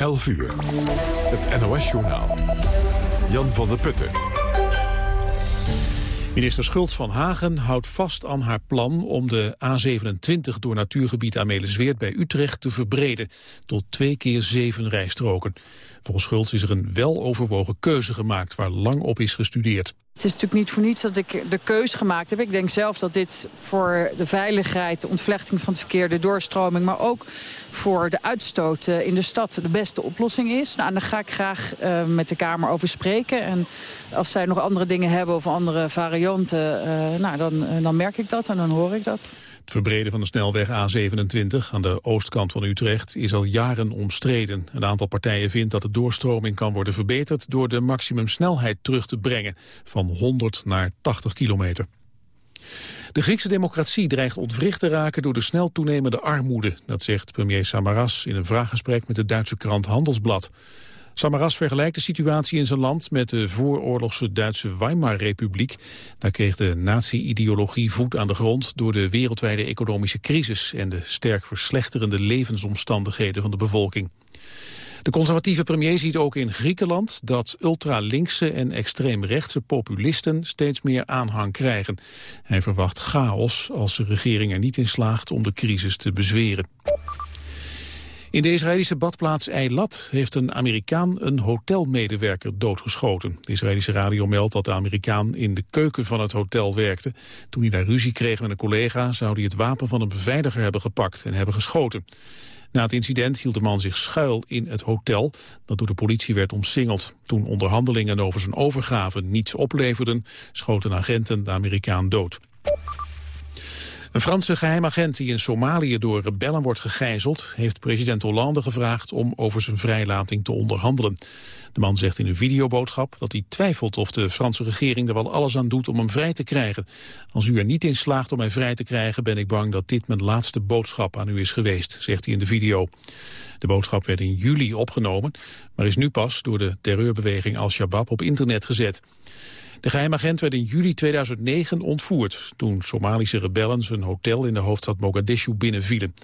11 uur. Het NOS-journaal. Jan van der Putten. Minister Schultz van Hagen houdt vast aan haar plan om de A27 door natuurgebied Amelisweert bij Utrecht te verbreden tot twee keer zeven rijstroken. Volgens Schultz is er een weloverwogen keuze gemaakt waar lang op is gestudeerd. Het is natuurlijk niet voor niets dat ik de keuze gemaakt heb. Ik denk zelf dat dit voor de veiligheid, de ontvlechting van het verkeer, de doorstroming, maar ook voor de uitstoot eh, in de stad de beste oplossing is. Nou, daar ga ik graag uh, met de Kamer over spreken. En als zij nog andere dingen hebben of andere varianten, uh, nou, dan, dan merk ik dat en dan hoor ik dat. Het verbreden van de snelweg A27 aan de oostkant van Utrecht is al jaren omstreden. Een aantal partijen vindt dat de doorstroming kan worden verbeterd door de maximumsnelheid terug te brengen van 100 naar 80 kilometer. De Griekse democratie dreigt ontwricht te raken door de snel toenemende armoede. Dat zegt premier Samaras in een vraaggesprek met de Duitse krant Handelsblad. Samaras vergelijkt de situatie in zijn land met de vooroorlogse Duitse Weimar-republiek. Daar kreeg de nazi-ideologie voet aan de grond door de wereldwijde economische crisis en de sterk verslechterende levensomstandigheden van de bevolking. De conservatieve premier ziet ook in Griekenland dat ultralinkse en extreemrechtse populisten steeds meer aanhang krijgen. Hij verwacht chaos als de regering er niet in slaagt om de crisis te bezweren. In de Israëlische badplaats Eilat heeft een Amerikaan een hotelmedewerker doodgeschoten. De Israëlische radio meldt dat de Amerikaan in de keuken van het hotel werkte. Toen hij daar ruzie kreeg met een collega zou hij het wapen van een beveiliger hebben gepakt en hebben geschoten. Na het incident hield de man zich schuil in het hotel dat door de politie werd omsingeld. Toen onderhandelingen over zijn overgave niets opleverden, schoten agenten de Amerikaan dood. Een Franse geheimagent die in Somalië door rebellen wordt gegijzeld... heeft president Hollande gevraagd om over zijn vrijlating te onderhandelen. De man zegt in een videoboodschap dat hij twijfelt of de Franse regering er wel alles aan doet om hem vrij te krijgen. Als u er niet in slaagt om mij vrij te krijgen ben ik bang dat dit mijn laatste boodschap aan u is geweest, zegt hij in de video. De boodschap werd in juli opgenomen, maar is nu pas door de terreurbeweging Al-Shabaab op internet gezet. De geheimagent werd in juli 2009 ontvoerd... toen Somalische rebellen zijn hotel in de hoofdstad Mogadishu binnenvielen.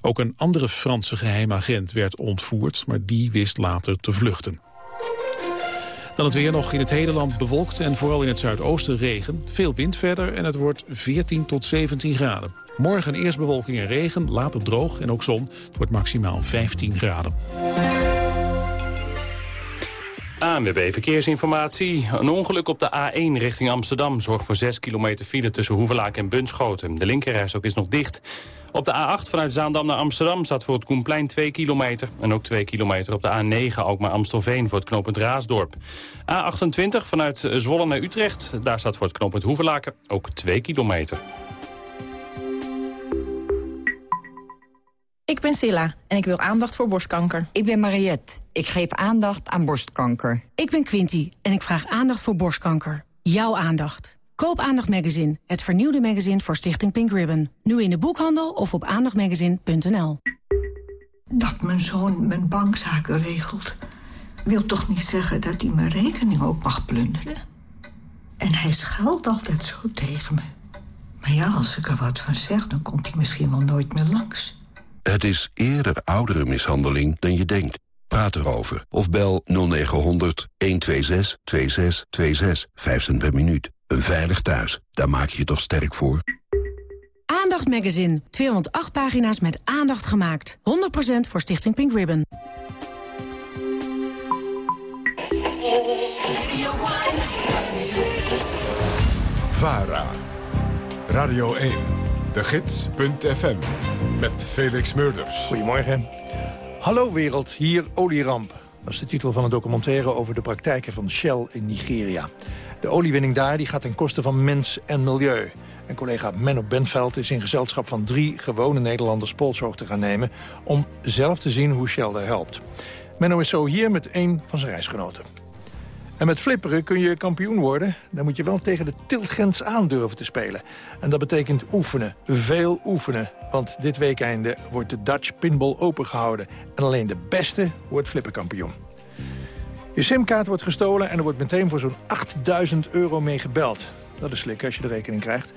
Ook een andere Franse geheimagent werd ontvoerd... maar die wist later te vluchten. Dan het weer nog in het hele land bewolkt en vooral in het zuidoosten regen. Veel wind verder en het wordt 14 tot 17 graden. Morgen eerst bewolking en regen, later droog en ook zon. Het wordt maximaal 15 graden. ANWB Verkeersinformatie. Een ongeluk op de A1 richting Amsterdam zorgt voor 6 kilometer file tussen Hoevelaak en Bunschoten. De linkerrijstok is nog dicht. Op de A8 vanuit Zaandam naar Amsterdam staat voor het Koenplein 2 kilometer. En ook 2 kilometer op de A9 ook maar Amstelveen voor het knooppunt Raasdorp. A28 vanuit Zwolle naar Utrecht. Daar staat voor het knooppunt Hoevelaken ook 2 kilometer. Ik ben Silla en ik wil aandacht voor borstkanker. Ik ben Mariette. Ik geef aandacht aan borstkanker. Ik ben Quinty en ik vraag aandacht voor borstkanker. Jouw aandacht. Koop Aandacht Magazine, het vernieuwde magazine voor Stichting Pink Ribbon. Nu in de boekhandel of op aandachtmagazine.nl. Dat mijn zoon mijn bankzaken regelt... wil toch niet zeggen dat hij mijn rekening ook mag plunderen? En hij scheldt altijd zo tegen me. Maar ja, als ik er wat van zeg, dan komt hij misschien wel nooit meer langs. Het is eerder oudere mishandeling dan je denkt. Praat erover of bel 0900 126 2626. 5 cent per minuut. Een veilig thuis, daar maak je je toch sterk voor? Aandacht Magazine. 208 pagina's met aandacht gemaakt. 100% voor Stichting Pink Ribbon. VARA. Radio 1. De Gids.fm. Met Felix Murders. Goedemorgen. Hallo wereld, hier olieramp. Dat is de titel van een documentaire over de praktijken van Shell in Nigeria. De oliewinning daar die gaat ten koste van mens en milieu. En collega Menno Benveld is in gezelschap van drie gewone Nederlanders polshoog te gaan nemen... om zelf te zien hoe Shell daar helpt. Menno is zo hier met een van zijn reisgenoten. En met flipperen kun je kampioen worden. Dan moet je wel tegen de tiltgrens aan durven te spelen. En dat betekent oefenen, veel oefenen. Want dit weekende wordt de Dutch Pinball Open gehouden. En alleen de beste wordt flipperkampioen. Je simkaart wordt gestolen en er wordt meteen voor zo'n 8000 euro mee gebeld. Dat is slik als je de rekening krijgt.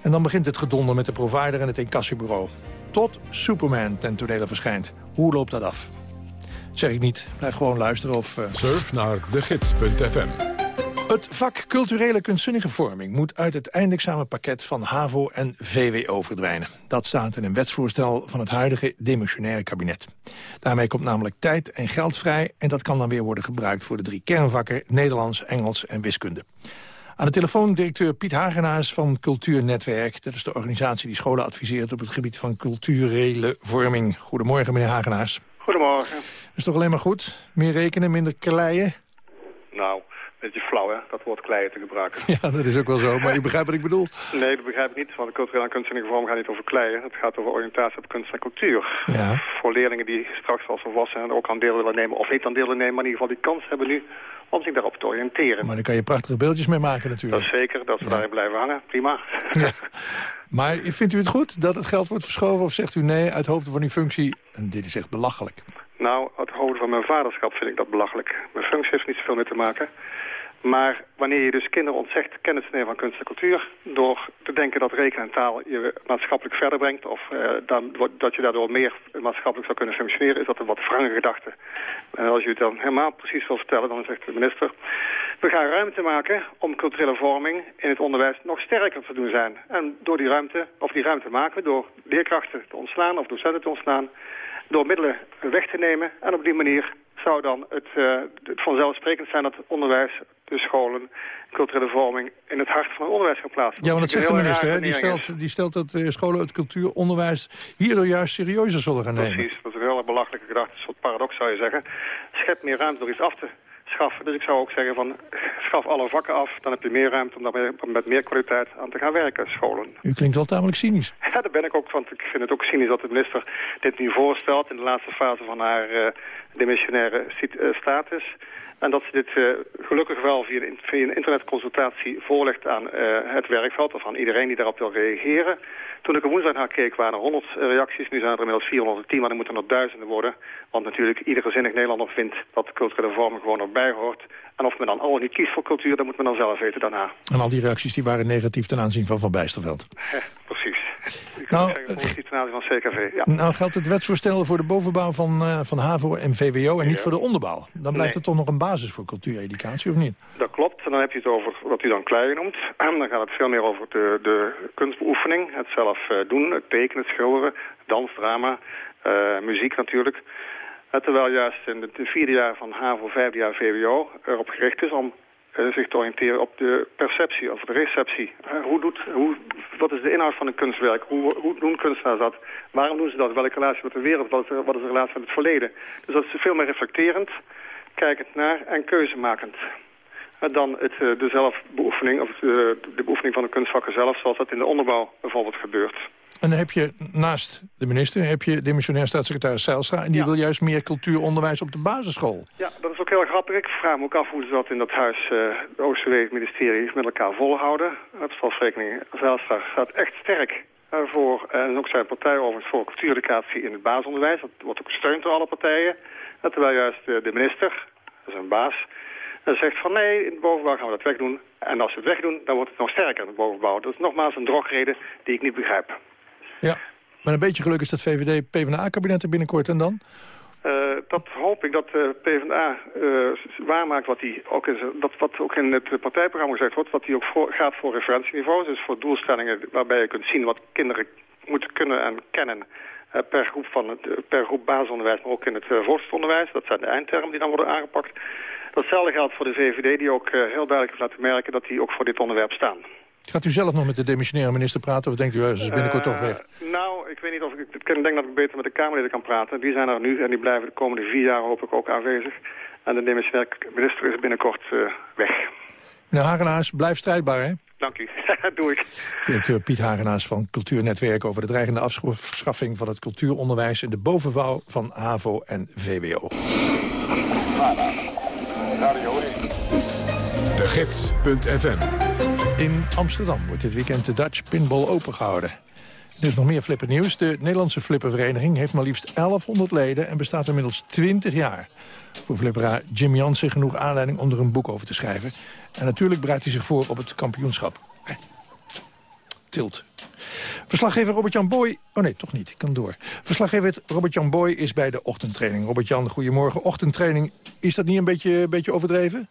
En dan begint het gedonder met de provider en het incassobureau. Tot Superman ten tonele verschijnt. Hoe loopt dat af? Zeg ik niet. Blijf gewoon luisteren of... Uh... Surf naar degids.fm. Het vak culturele kunstzinnige vorming moet uit het eindexamenpakket van HAVO en VWO verdwijnen. Dat staat in een wetsvoorstel van het huidige demissionaire kabinet. Daarmee komt namelijk tijd en geld vrij en dat kan dan weer worden gebruikt voor de drie kernvakken Nederlands, Engels en wiskunde. Aan de telefoon directeur Piet Hagenaars van Cultuurnetwerk. Dat is de organisatie die scholen adviseert op het gebied van culturele vorming. Goedemorgen meneer Hagenaars. Goedemorgen. Is toch alleen maar goed? Meer rekenen, minder kleien? Nou, beetje flauw, hè, dat woord kleien te gebruiken. Ja, dat is ook wel zo, maar u begrijpt wat ik bedoel? Nee, dat begrijp ik niet, want de culturele en kunstzinnige vorm gaat niet over kleien. Het gaat over oriëntatie op kunst en cultuur. Ja. Voor leerlingen die straks als volwassenen ook aan deel willen nemen, of niet aan deel willen nemen, maar in ieder geval die kans hebben nu om zich daarop te oriënteren. Maar daar kan je prachtige beeldjes mee maken natuurlijk. Dat is zeker, dat ze ja. daarin blijven hangen, prima. Ja. Maar vindt u het goed dat het geld wordt verschoven of zegt u nee uit hoofde van uw functie, en dit is echt belachelijk? Nou, uit hoofde van mijn vaderschap vind ik dat belachelijk. Mijn functie heeft niet zoveel mee te maken. Maar wanneer je dus kinderen ontzegt nemen van kunst en cultuur... door te denken dat rekenen en taal je maatschappelijk verder brengt... of uh, dan, dat je daardoor meer maatschappelijk zou kunnen functioneren... is dat een wat wrange gedachte. En als je het dan helemaal precies wil vertellen, dan zegt de minister... we gaan ruimte maken om culturele vorming in het onderwijs nog sterker te doen zijn. En door die ruimte, of die ruimte maken door leerkrachten te ontslaan of docenten te ontslaan... door middelen weg te nemen en op die manier zou dan het, uh, het vanzelfsprekend zijn dat het onderwijs, de scholen, culturele vorming in het hart van het onderwijs gaan plaatsen. Ja, want dat zegt de minister, hè? Die, stelt, die stelt dat uh, scholen het cultuuronderwijs hierdoor juist serieuzer zullen gaan nemen. Precies, dat is een hele belachelijke gedachte, een soort paradox zou je zeggen. Schep meer ruimte door iets af te schaffen. Dus ik zou ook zeggen van schaf alle vakken af. Dan heb je meer ruimte om daar met meer kwaliteit aan te gaan werken, scholen. U klinkt wel tamelijk cynisch. Ja, daar ben ik ook, want ik vind het ook cynisch dat de minister dit nu voorstelt in de laatste fase van haar uh, demissionaire uh, status. En dat ze dit uh, gelukkig wel via, via, een internetconsultatie voorlegt aan het werkveld of aan iedereen die daarop wil reageren. Toen ik er woensdag naar keek waren er 100 reacties. Nu zijn er inmiddels 410, maar er moeten nog duizenden worden. Want natuurlijk iedere zinnig Nederlander vindt dat de culturele vorming gewoon erbij hoort. En of men dan al niet kiest voor cultuur, dat moet men dan zelf weten daarna. En al die reacties die waren negatief ten aanzien van Van Bijsterveld. precies. Ik nou, zeggen, positief ten aanzien van CKV, ja. Nou geldt het wetsvoorstel voor de bovenbouw van, uh, van HAVO en VWO en niet voor de onderbouw. Dan blijft er toch nog een basis voor cultuureducatie, of niet? Dat klopt. En dan heb je het over wat u dan klein noemt. En dan gaat het veel meer over de, de kunstbeoefening. Het zelf uh, doen, het tekenen, het schilderen, dans, drama, uh, muziek natuurlijk. terwijl juist in het vierde jaar van HAVO, vijfde jaar VWO erop gericht is om zich te oriënteren op de perceptie of de receptie. Uh, hoe doet, hoe, wat is de inhoud van een kunstwerk? Hoe, hoe doen kunstenaars dat? Waarom doen ze dat? Welke relatie met de wereld? Wat is, wat is de relatie met het verleden? Dus dat is veel meer reflecterend, kijkend naar en keuzemakend. Dan het, de zelfbeoefening, of de, de beoefening van de kunstvakken zelf, zoals dat in de onderbouw bijvoorbeeld gebeurt. En dan heb je naast de minister heb je demissionair staatssecretaris Zijlstra... en die Ja. wil juist meer cultuuronderwijs op de basisschool. Ja, dat is ook heel grappig. Ik vraag me ook af hoe ze dat in dat huis, de OCW, het ministerie, met elkaar volhouden. Het stadsrekening Zijlstra staat echt sterk eh, voor, en ook zijn partij overigens, voor cultuureducatie in het basisonderwijs. Dat wordt ook gesteund door alle partijen. En terwijl juist eh, de minister, een baas, en zegt van nee, in de bovenbouw gaan we dat wegdoen. En als we het wegdoen, dan wordt het nog sterker in de bovenbouw. Dat is nogmaals een drogreden die ik niet begrijp. Ja. Maar een beetje geluk is dat VVD-PvdA-kabinet er binnenkort en dan? Eh, dat hoop ik dat de PvdA eh, waarmaakt wat, die ook dat, wat ook in het partijprogramma gezegd wordt. Dat die ook voor, gaat voor referentieniveaus. Dus voor doelstellingen waarbij je kunt zien wat kinderen moeten kunnen en kennen. eh, per, groep van het, eh, per groep basisonderwijs, maar ook in het uh, voortgezet Dat zijn de eindtermen die dan worden aangepakt. Datzelfde geldt voor de VVD, die ook eh, heel duidelijk heeft laten merken dat die ook voor dit onderwerp staan. Gaat u zelf nog met de demissionaire minister praten... of denkt u, eh, ze is binnenkort toch Eh, weg? Nou, ik weet niet of ik... Ik denk dat ik beter met de Kamerleden kan praten. Die zijn er nu en die blijven de komende vier jaar hoop ik ook aanwezig. En de demissionair minister is binnenkort eh, weg. Meneer Hagenaars, blijf strijdbaar, hè? Dank u. Doe ik. Directeur Piet Hagenaars van Cultuurnetwerk... over de dreigende afschaffing van het cultuuronderwijs... in de bovenbouw van HAVO en VWO. De Gids.fm. In Amsterdam wordt dit weekend de Dutch Pinball Open gehouden. Er is nog meer flippernieuws. De Nederlandse flippervereniging heeft maar liefst 1100 leden... en bestaat inmiddels 20 jaar. Voor flipperaar Jim Jansen genoeg aanleiding om er een boek over te schrijven. En natuurlijk bereidt hij zich voor op het kampioenschap. Eh, Tilt. Verslaggever Robert-Jan Boy... Oh nee, toch niet, ik kan door. Verslaggever Robert-Jan Boy is bij de ochtendtraining. Robert-Jan, goedemorgen. Ochtendtraining, is dat niet een beetje, beetje overdreven?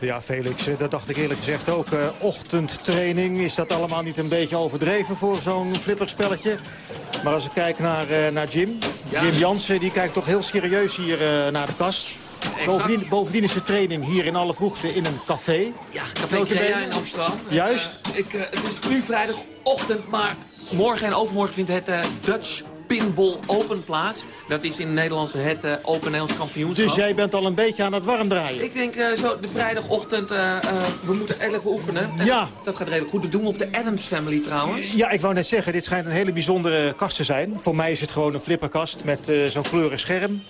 Ja, Felix, eh, dat dacht ik eerlijk gezegd ook. Uh, ochtendtraining, is dat allemaal niet een beetje overdreven voor zo'n flipperspelletje? Maar als ik kijk naar, uh, naar Jim, Jim Jansen, die kijkt toch heel serieus hier uh, naar de kast. Bovendien, bovendien, is de training hier in alle vroegte in een café. Ja, Café Crea in Amsterdam. Juist. ik, het is nu vrijdagochtend, maar morgen en overmorgen vindt het Dutch Pinball Open plaats. Dat is in het Nederlandse het uh, Open Nederlands kampioenschap. Dus jij bent al een beetje aan het warm draaien? Ik denk uh, zo de vrijdagochtend, uh, we moeten even oefenen. En ja. Dat gaat redelijk goed. Dat doen we op de Adams Family trouwens. Ja, ik wou net zeggen, dit schijnt een hele bijzondere kast te zijn. Voor mij is het gewoon een flipperkast met zo'n kleurig scherm.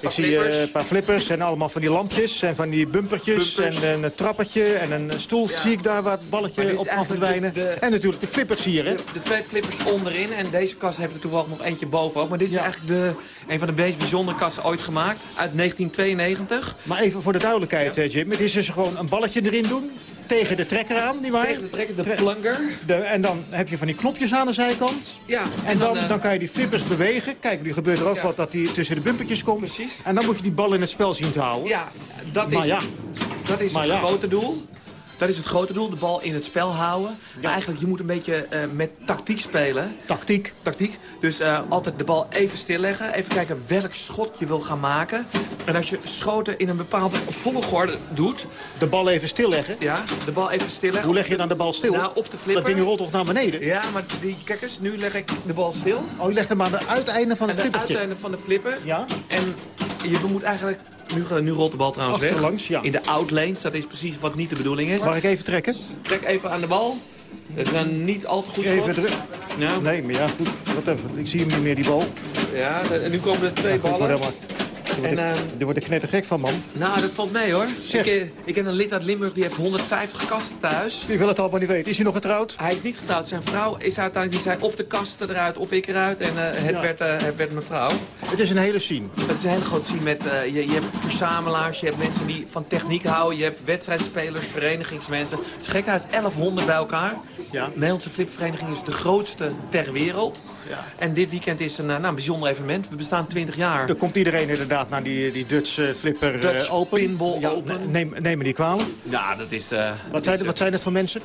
Ik zie een paar flippers en allemaal van die lampjes en van die bumpertjes. Bumpers. En een trappetje en een stoel Ja. zie ik daar waar het balletje op kan verdwijnen. de- de- En natuurlijk de flippers hier, hè? De, de twee flippers onderin. En deze kast heeft er toevallig nog eentje bovenop. Maar dit is eigenlijk de, een van de meest bijzondere kasten ooit gemaakt. Uit 1992. Maar even voor de duidelijkheid, eh, Jim. Het is dus gewoon een balletje erin doen. Tegen de trekker aan, nietwaar? Tegen de trekker, de Tre- plunger. De, en dan heb je van die knopjes aan de zijkant. Ja, En dan, eh, dan kan je die flippers bewegen. Kijk, nu gebeurt er ook Ja. wat dat die tussen de bumpertjes komt. Precies. En dan moet je die bal in het spel zien te houden. Ja, dat is, Maar ja, dat is Maar het ja. grote doel. Dat is het grote doel, de bal in het spel houden. Maar eigenlijk, je moet een beetje eh, met tactiek spelen. tactiek. Tactiek. Dus eh, altijd de bal even stilleggen. Even kijken welk schot je wil gaan maken. En als je schoten in een bepaalde volgorde doet... De bal even stilleggen. Ja, de bal even stilleggen. Hoe leg je dan de bal stil? Nou, op de flipper. Dat ding rolt toch naar beneden? Ja, maar die, kijk eens, nu leg ik de bal stil. Oh, je legt hem aan de uiteinde van Aan het de flippertje. uiteinde van de flipper. Ja? En je moet eigenlijk... Nu, nu rolt de bal trouwens weg. Ja. In de outlanes, dat is precies wat niet de bedoeling is. Mag ik even trekken? Trek even aan de bal. Dat is een niet al te goed Even. Ja, Nee, maar ja, goed. Wat even. Ik zie hem niet meer, die bal. ja, en nu komen er twee ballen. Helemaal... Daar word, En, ik, ehm, daar word ik knettergek van, man. Nou, dat valt mee hoor. Zeg. Ik, eh, ik ken een lid uit Limburg die heeft 150 kasten thuis. Die wil het allemaal niet weten. Is hij nog getrouwd? Hij is niet getrouwd. Zijn vrouw is uiteindelijk, die zei of de kasten eruit of ik eruit. En eh, het, Ja. werd, eh, het werd mevrouw. Het is een hele scene. Het is een hele grote scene met, eh, je, je hebt verzamelaars, je hebt mensen die van techniek houden, je hebt wedstrijdspelers, verenigingsmensen. Het is gek uit, 1100 bij elkaar. Ja. De Nederlandse flipvereniging is de grootste ter wereld. Ja. En dit weekend is een, eh, nou, een bijzonder evenement. We bestaan 20 jaar. Er komt iedereen inderdaad naar die, die Dutch eh, Flipper eh, Dutch Open. Pinball Ja, Open. Neem, neem me die kwalijk. Ja, dat is... eh, Wat zijn, wat zijn het voor mensen?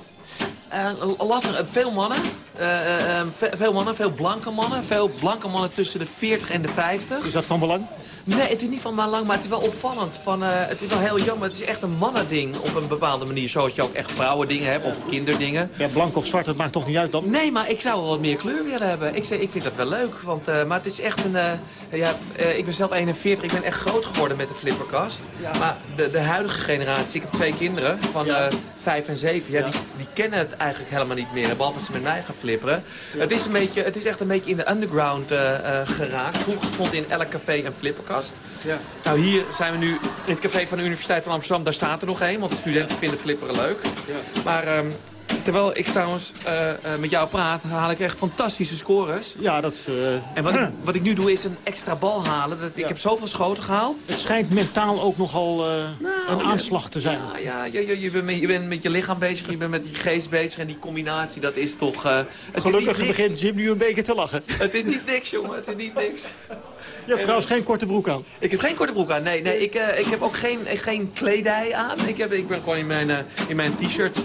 Eh, lastig. Eh, veel mannen. Eh, eh, eh, ve- veel mannen, veel blanke mannen. Veel blanke mannen tussen de 40 en de 50. Is dat van belang? Nee, het is niet van lang, maar het is wel opvallend. Van, eh, het is wel heel jammer. Het is echt een mannending op een bepaalde manier. Zoals je ook echt vrouwendingen hebt of kinderdingen. Ja, blank of zwart, dat maakt toch niet uit dan? Nee, maar ik zou wel wat meer kleur willen hebben. Ik, zeg, ik vind dat wel leuk. Want, eh, maar het is echt een... eh, ja, eh, ik ben zelf 41. Ik ben echt groot geworden met de flipperkast. Maar de, de huidige generatie... Ik heb twee kinderen van Ja. Eh, vijf en zeven. Ja, Die, die kennen het eigenlijk helemaal niet meer. Behalve als ze met mij gaan flipperen. Het, is een beetje, het is echt een beetje in de underground eh, eh, geraakt. Vroeger stond in elk café een flipperkast. Ja. Nou, hier zijn we nu in het café van de Universiteit van Amsterdam. Daar staat er nog één, want de studenten vinden flipperen leuk. Maar ehm, terwijl ik trouwens eh, eh, met jou praat, haal ik echt fantastische scores. Ja, dat... eh, En wat ik, wat ik nu doe is een extra bal halen. Dat, ik heb zoveel schoten gehaald. Het schijnt mentaal ook nogal eh, een aanslag te zijn. Ja, ja, je, bent met, je bent met je lichaam bezig, je bent met je geest bezig. En die combinatie, dat is toch... is Gelukkig begint Jim nu een beetje te lachen. Het is niet niks, jongen. Het is niet niks. Je hebt trouwens geen korte broek aan. Ik heb geen korte broek aan. Nee, nee ik, ik heb ook geen, geen kledij aan. Ik, heb, ik ben gewoon in mijn, in mijn t-shirt.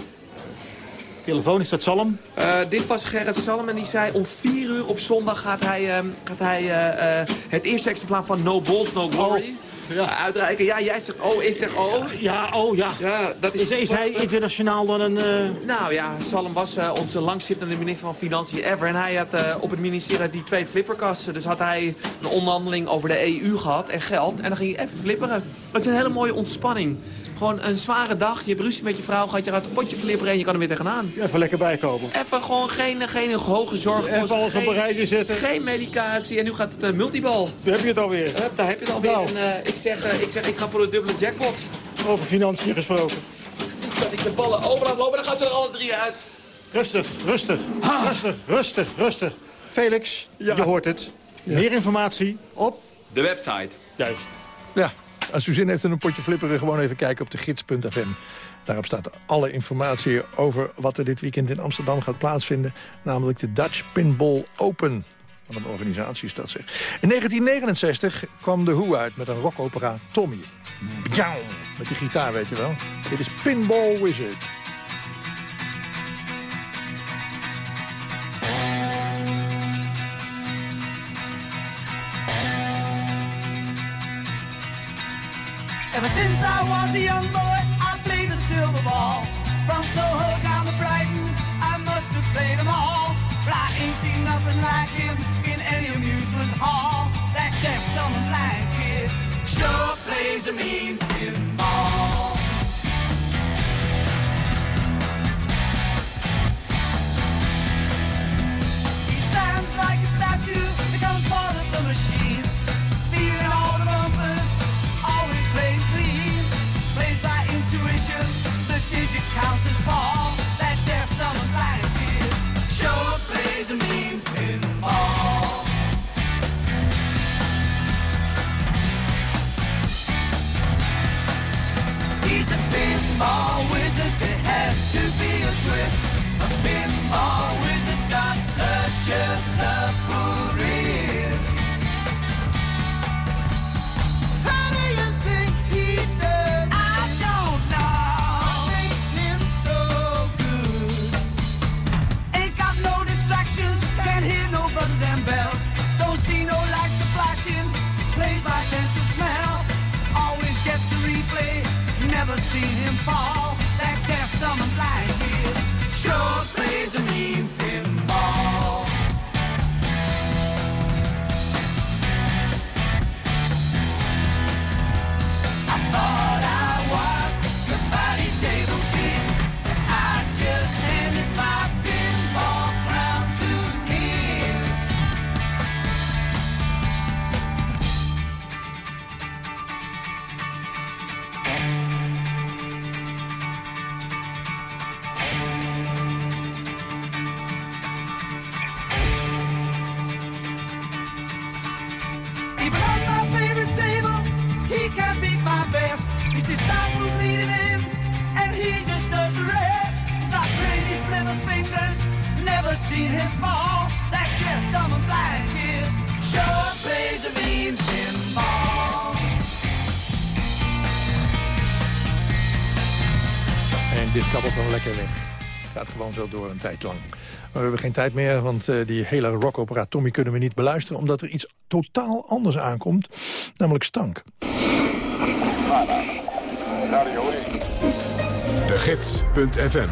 Telefoon, is dat Salm? Eh, dit was Gerrit Salm en die zei om vier uur op zondag gaat hij, ehm, gaat hij eh, eh, het eerste exemplaar van No Balls, No Glory ja. uitreiken. Ja, jij zegt oh, ik zeg oh. Ja, oh ja. Ja, dat is, Is, is hij internationaal dan een... Nou ja, Salm was eh, onze langzittende minister van Financiën ever. En hij had op het ministerie die twee flipperkasten. Dus had hij een onderhandeling over de EU gehad en geld. En dan ging hij even flipperen. Het is een hele mooie ontspanning. Gewoon een zware dag. Je hebt ruzie met je vrouw, gaat je uit het potje flipperen en je kan er weer tegenaan. even lekker bijkomen? Even gewoon geen, geen hoge zorg. Even alles op een rijtje zetten. Geen medicatie. En nu gaat het uh, multibal. Daar heb je het alweer. Hup, daar heb je het alweer. Nou. En, uh, ik, zeg, uh, ik zeg, ik ga voor de dubbele jackpot. Over financiën gesproken. Dat ik de ballen over laat lopen, dan gaan ze er alle drie uit. Rustig, rustig, rustig, rustig, rustig. Felix, Ja. je hoort het. Meer informatie op... De website. Juist. Ja, als u zin heeft in een potje flipperen, gewoon even kijken op de gids.fm. Daarop staat alle informatie over wat er dit weekend in Amsterdam gaat plaatsvinden. Namelijk de Dutch Pinball Open. Wat een organisatie is dat zeg. In 1969 kwam de Who uit met een rockopera Tommy. Bjauw, met die gitaar weet je wel. Dit is Pinball Wizard. Was a young boy, I played the silver ball. From Soho down to Brighton, I must have played them all. But I ain't seen nothing like him in any amusement hall. That deaf, dumb, and blind kid sure plays a mean pinball. He stands like a statue, becomes part of the machine. Counters fall. That a mean pinball. He's a pinball wizard, there has to be a twist. A pinball wizard's got such a surprise. Never seen him fall. That deaf, dumb, and blind sure plays a mean pinball. Lekker weg. Gaat gewoon zo door een tijd lang. Maar we hebben geen tijd meer, want eh, die hele rockopera Tommy kunnen we niet beluisteren... omdat er iets totaal anders aankomt, namelijk stank. De Gids.fm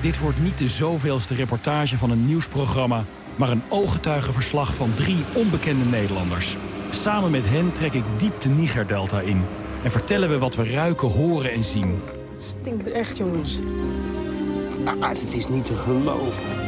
Dit wordt niet de zoveelste reportage van een nieuwsprogramma... maar een ooggetuigenverslag van drie onbekende Nederlanders. Samen met hen trek ik diep de Niger-delta in... en vertellen we wat we ruiken, horen en zien. Stinkt echt, jongens. Ah, het is niet te geloven.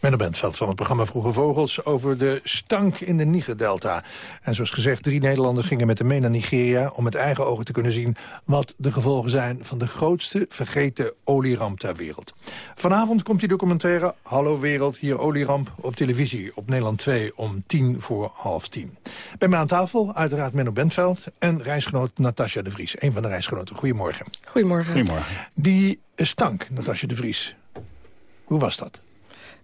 Menno Bentveld van het programma Vroege Vogels over de stank in de Niger-delta. En zoals gezegd, drie Nederlanders gingen met hem mee naar Nigeria... om met eigen ogen te kunnen zien wat de gevolgen zijn... van de grootste vergeten olieramp ter wereld. Vanavond komt die documentaire Hallo Wereld, hier olieramp op televisie... op Nederland 2 om tien voor half tien. Bij mij aan tafel uiteraard Menno Bentveld en reisgenoot Natasja de Vries. Een van de reisgenoten. Goedemorgen. Goedemorgen. Goedemorgen. Die stank, Natasja de Vries. Hoe was dat?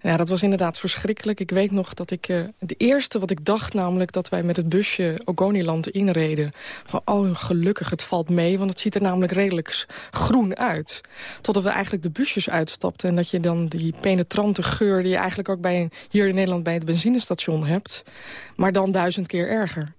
Ja, dat was inderdaad verschrikkelijk. Ik weet nog dat ik... Uh, de eerste wat ik dacht namelijk dat wij met het busje Ogoniland inreden. Van, oh, gelukkig, het valt mee. Want het ziet er namelijk redelijk groen uit. Totdat we eigenlijk de busjes uitstapten. En dat je dan die penetrante geur... die je eigenlijk ook bij, hier in Nederland bij het benzinestation hebt. Maar dan duizend keer erger.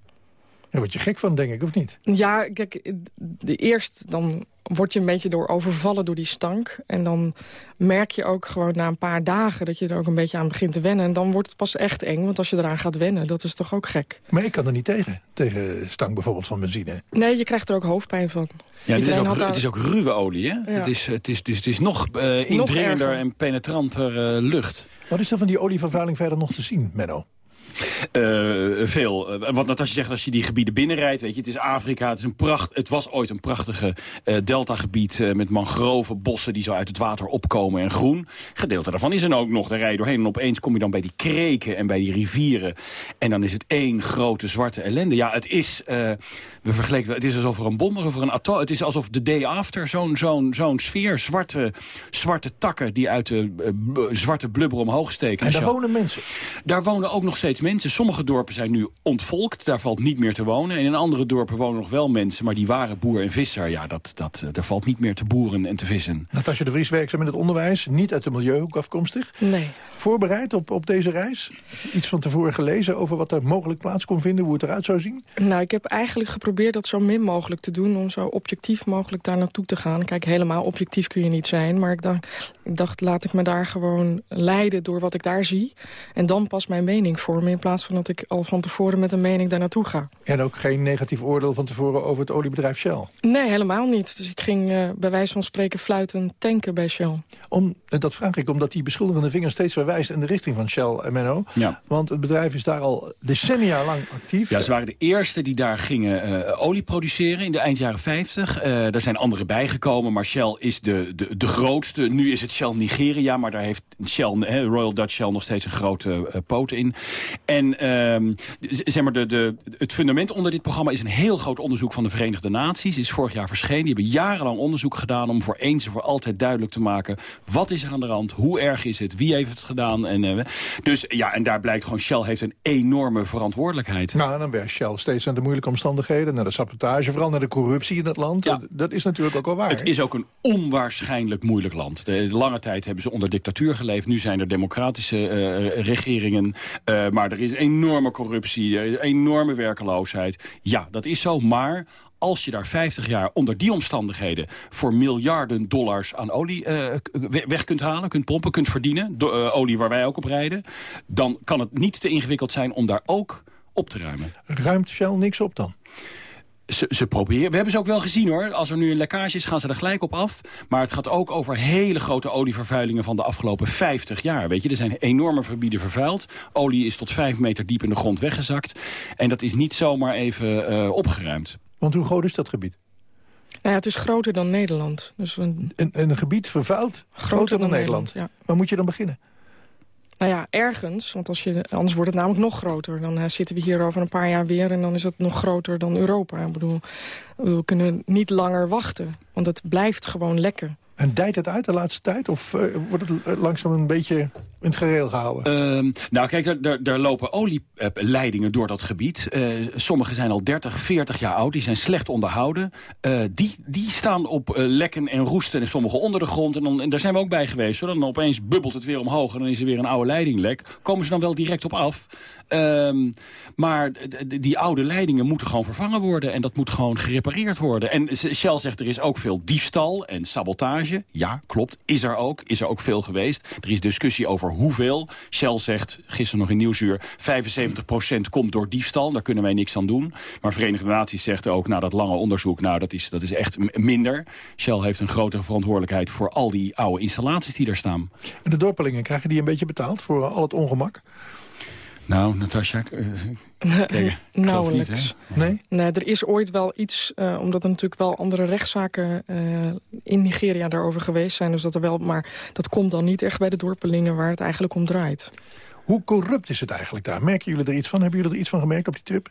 Daar word je gek van, denk ik, of niet? Ja, kijk, de eerst dan word je een beetje door overvallen door die stank. En dan merk je ook gewoon na een paar dagen... dat je er ook een beetje aan begint te wennen. En dan wordt het pas echt eng, want als je eraan gaat wennen... dat is toch ook gek. Maar ik kan er niet tegen, tegen stank bijvoorbeeld van benzine. Nee, je krijgt er ook hoofdpijn van. Ja, het is, ook, daar... het is ook ruwe olie, hè? Ja. Het, is, het, is, dus, het is nog uh, indringender nog en penetranter uh, lucht. Wat is er van die olievervuiling verder nog te zien, Menno? Uh, veel. Uh, wat Natasja zegt, als je die gebieden binnenrijdt, weet je, het is Afrika, het, is een pracht, het was ooit een prachtige uh, deltagebied met mangrovenbossen die zo uit het water opkomen en groen. Gedeelte daarvan is er ook nog, daar rij je doorheen en opeens kom je dan bij die kreken en bij die rivieren. En dan is het één grote zwarte ellende. Ja, het is, we vergeleken, het is alsof er een bom of een atoom, het is alsof de day after zo'n zo'n zo'n sfeer, zwarte, zwarte takken die uit de zwarte blubber omhoog steken. En daar wonen mensen? Daar wonen ook nog steeds mensen. Sommige dorpen zijn nu ontvolkt, daar valt niet meer te wonen. En in andere dorpen wonen nog wel mensen, maar die waren boer en visser. Ja, dat, dat, daar valt niet meer te boeren en te vissen. Natasja de Vries werkzaam in het onderwijs, niet uit de milieuhoek afkomstig. Nee. Voorbereid op, op deze reis? Iets van tevoren gelezen over wat er mogelijk plaats kon vinden, hoe het eruit zou zien? Nou, ik heb eigenlijk geprobeerd dat zo min mogelijk te doen... om zo objectief mogelijk daar naartoe te gaan. Kijk, helemaal objectief kun je niet zijn, maar ik dacht, ik dacht laat ik me daar gewoon leiden door wat ik daar zie. En dan pas mijn mening vormen in plaats van dat ik al van tevoren met een mening daar naartoe ga. En ook geen negatief oordeel van tevoren over het oliebedrijf Shell? Nee, helemaal niet. Dus ik ging uh, bij wijze van spreken fluiten tanken bij Shell. Om, dat vraag ik omdat die beschuldigende vinger steeds verwijst in de richting van Shell en Menno. Ja. Want het bedrijf is daar al decennia lang actief. Ja, ze waren de eerste die daar gingen uh, olie produceren in de eind jaren 50. Uh, er zijn anderen bijgekomen, maar Shell is de, de, de grootste. Nu is het Shell Nigeria, maar daar heeft Shell, Royal Dutch Shell nog steeds een grote uh, poot in. En um, zeg maar de, de, het fundament onder dit programma is een heel groot onderzoek van de Verenigde Naties. Is vorig jaar verschenen. Die hebben jarenlang onderzoek gedaan om voor eens en voor altijd duidelijk te maken... wat is er aan de rand, hoe erg is het, wie heeft het gedaan. En, uh, dus ja, en daar blijkt gewoon Shell heeft een enorme verantwoordelijkheid. Nou, dan werkt Shell steeds aan de moeilijke omstandigheden... naar de sabotage, vooral naar de corruptie in het land. Ja. Dat, is natuurlijk ook wel waar. Het is ook een onwaarschijnlijk moeilijk land. De, de lange tijd hebben ze onder dictatuur geleefd. Nu zijn er democratische uh, regeringen. Uh, maar er is enorme corruptie, enorme werkeloosheid. Ja, dat is zo, maar als je daar 50 jaar onder die omstandigheden... voor miljarden dollars aan olie weg kunt halen, kunt pompen, kunt verdienen... Do, olie waar wij ook op rijden... dan kan het niet te ingewikkeld zijn om daar ook op te ruimen. Ruimt Shell niks op dan? Ze, ze, proberen. We hebben ze ook wel gezien hoor. Als er nu een lekkage is, gaan ze er gelijk op af. Maar het gaat ook over hele grote olievervuilingen van de afgelopen 50 jaar. Weet je, er zijn enorme gebieden vervuild. Olie is tot 5 meter diep in de grond weggezakt. En dat is niet zomaar even uh, opgeruimd. Want hoe groot is dat gebied? Nou ja, het is groter dan Nederland. Dus een... Een, een gebied vervuild groter, groter dan, dan, Nederland. Nederland ja. Waar moet je dan beginnen? Nou ja, ergens. Want als je, anders wordt het namelijk nog groter. Dan uh, zitten we hier over een paar jaar weer en dan is het nog groter dan Europa. Ik bedoel, we kunnen niet langer wachten. Want het blijft gewoon lekken. En dijt het uit de laatste tijd? Of uh, wordt het langzaam een beetje in het gereel gehouden? Uh, nou, kijk, daar, lopen olieleidingen door dat gebied. Uh, sommige zijn al 30, 40 jaar oud. Die zijn slecht onderhouden. Die, die staan op lekken en roesten. En sommige onder de grond. En, dan, en daar zijn we ook bij geweest. Hoor. Dan opeens bubbelt het weer omhoog. En dan is er weer een oude leidinglek. Komen ze dan wel direct op af? Um, maar die oude leidingen moeten gewoon vervangen worden. En dat moet gewoon gerepareerd worden. En Shell zegt er is ook veel diefstal en sabotage. Ja, klopt. Is er ook. Is er ook veel geweest. Er is discussie over hoeveel. Shell zegt, gisteren nog in Nieuwsuur... 75% komt door diefstal. Daar kunnen wij niks aan doen. Maar Verenigde Naties zegt ook, nou dat lange onderzoek... nou dat is, dat is echt minder. Shell heeft een grotere verantwoordelijkheid... voor al die oude installaties die er staan. En de dorpelingen, krijgen die een beetje betaald voor al het ongemak? Nou, Natasja, kijk, nauwelijks. Niet, nee? nee? Er is ooit wel iets, uh, omdat er natuurlijk wel andere rechtszaken uh, in Nigeria daarover geweest zijn. Dus dat er wel, maar dat komt dan niet echt bij de dorpelingen waar het eigenlijk om draait. Hoe corrupt is het eigenlijk daar? Merken jullie er iets van? Hebben jullie er iets van gemerkt op die trip?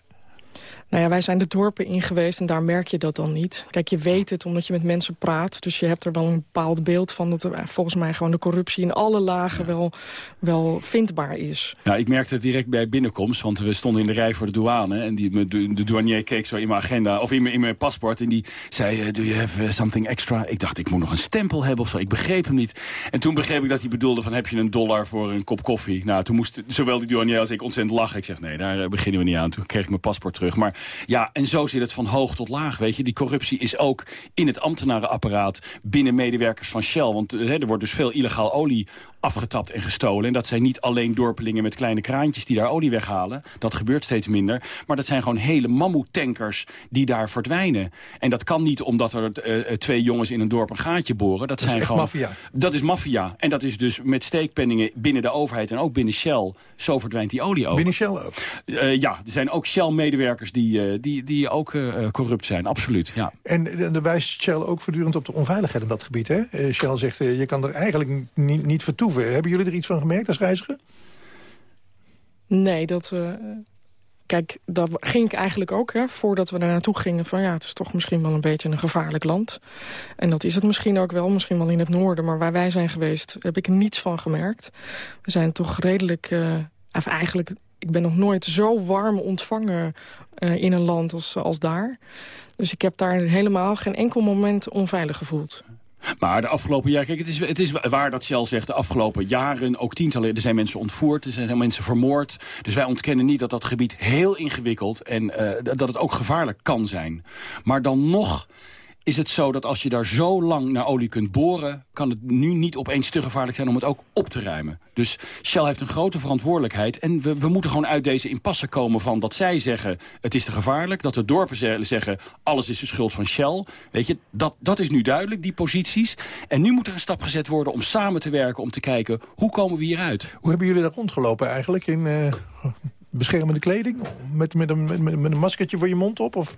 Nou ja, wij zijn de dorpen in geweest en daar merk je dat dan niet. Kijk, je weet het omdat je met mensen praat. Dus je hebt er wel een bepaald beeld van... dat er volgens mij gewoon de corruptie in alle lagen wel, wel vindbaar is. Nou, ik merkte het direct bij binnenkomst. Want we stonden in de rij voor de douane. En die, de douanier keek zo in mijn agenda, of in mijn, paspoort. En die zei, uh, do you have something extra? Ik dacht, ik moet nog een stempel hebben of zo. Ik begreep hem niet. En toen begreep ik dat hij bedoelde van, heb je een dollar voor een kop koffie? Nou, toen moest zowel die douanier als ik ontzettend lachen. Ik zeg, nee, daar beginnen we niet aan. Toen kreeg ik mijn paspoort terug. Maar ja, en zo zit het van hoog tot laag, weet je. Die corruptie is ook in het ambtenarenapparaat binnen medewerkers van Shell. Want hè, er wordt dus veel illegaal olie afgetapt en gestolen. En dat zijn niet alleen dorpelingen met kleine kraantjes die daar olie weghalen. Dat gebeurt steeds minder. Maar dat zijn gewoon hele mammoetankers die daar verdwijnen. En dat kan niet omdat er eh, twee jongens in een dorp een gaatje boren. Dat, zijn gewoon. Dat is maffia. En dat is dus met steekpenningen binnen de overheid en ook binnen Shell. Zo verdwijnt die olie ook. Binnen Shell ook? Eh, ja, er zijn ook Shell-medewerkers die, eh, die, die ook eh, corrupt zijn. Absoluut, ja. En eh, daar wijst Shell ook voortdurend op de onveiligheid in dat gebied. Hè? Eh, Shell zegt, eh, je kan er eigenlijk niet, niet vertoeven. Hebben jullie er iets van gemerkt als reiziger? Nee, dat... eh, kijk, dat ging ik eigenlijk ook, hè, voordat we daar naartoe gingen... van ja, het is toch misschien wel een beetje een gevaarlijk land. En dat is het misschien ook wel, misschien wel in het noorden. Maar waar wij zijn geweest, heb ik niets van gemerkt. We zijn toch redelijk... eh, of eigenlijk, ik ben nog nooit zo warm ontvangen eh, in een land als, als daar. Dus ik heb daar helemaal geen enkel moment onveilig gevoeld. Maar de afgelopen jaren, kijk, het is, het is waar dat Shell zegt... de afgelopen jaren, ook tientallen, er zijn mensen ontvoerd... er zijn mensen vermoord. Dus wij ontkennen niet dat dat gebied heel ingewikkeld... en eh, dat het ook gevaarlijk kan zijn. Maar dan nog is het zo dat als je daar zo lang naar olie kunt boren... kan het nu niet opeens te gevaarlijk zijn om het ook op te ruimen. Dus Shell heeft een grote verantwoordelijkheid. En we, we moeten gewoon uit deze impasse komen van dat zij zeggen... het is te gevaarlijk, dat de dorpen ze- zeggen... alles is de schuld van Shell. Weet je, dat, dat is nu duidelijk, die posities. En nu moet er een stap gezet worden om samen te werken... om te kijken, hoe komen we hieruit? Hoe hebben jullie daar rondgelopen eigenlijk? In eh, beschermende kleding? Met, met, een, met, met een maskertje voor je mond op? Of...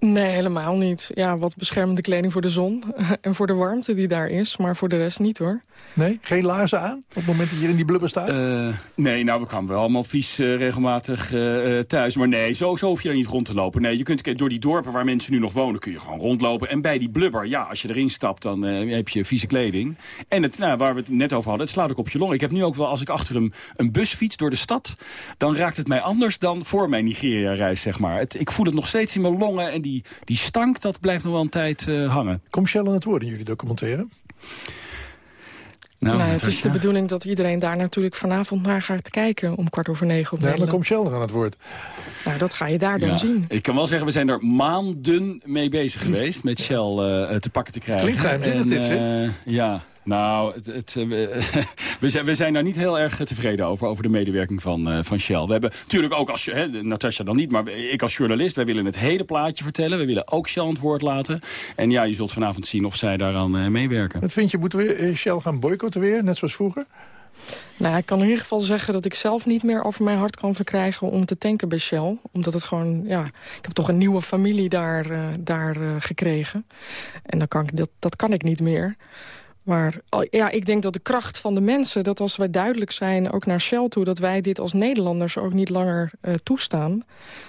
Nee, helemaal niet. Ja, wat beschermende kleding voor de zon en voor de warmte die daar is. Maar voor de rest niet, hoor. Nee? Geen laarzen aan? Op het moment dat je in die blubber staat? Eh, nee, nou, we kwamen wel allemaal vies eh, regelmatig eh, thuis. Maar nee, zo, zo hoef je daar niet rond te lopen. Nee, je kunt door die dorpen waar mensen nu nog wonen... kun je gewoon rondlopen. En bij die blubber, ja, als je erin stapt... dan heb je vieze kleding. En het, nou, waar we het net over hadden, het slaat ook op je long. Ik heb nu ook wel, als ik achter een, een bus fiets door de stad... dan raakt het mij anders dan voor mijn Nigeria-reis, zeg maar. Het, ik voel het nog steeds in mijn longen. En die, die stank, dat blijft nog wel een tijd hangen. Komt Shell aan het woord in jullie documentaire? Nou, Nou, het is de bedoeling dat iedereen daar natuurlijk vanavond naar gaat kijken... om kwart over negen op Ja, Nederland. komt Shell er aan het woord? Nou, dat ga je daar dan Ja. zien. Ik kan wel zeggen, we zijn er maanden mee bezig geweest... met Shell eh, te pakken te krijgen. klinkt geheimzinnig dit, zeg. eh, ja, nou, het, het, eh, we, we zijn, we zijn daar niet heel erg tevreden over... over de medewerking van, eh, van Shell. We hebben natuurlijk ook, als, hè, Natasja dan niet... maar ik als journalist, wij willen het hele plaatje vertellen. We willen ook Shell aan het woord laten. En ja, je zult vanavond zien of zij daaraan eh, meewerken. Wat vind je, moeten we eh, Shell gaan boycotten weer, net zoals vroeger? Nou, ik kan in ieder geval zeggen dat ik zelf niet meer over mijn hart kan verkrijgen om te tanken bij Shell. Omdat het gewoon, ja, ik heb toch een nieuwe familie daar, eh, daar eh, gekregen. En dan kan ik, dat, dat kan ik niet meer. Maar al- ja, ik denk dat de kracht van de mensen, dat als wij duidelijk zijn, ook naar Shell toe, dat wij dit als Nederlanders ook niet langer eh, toestaan,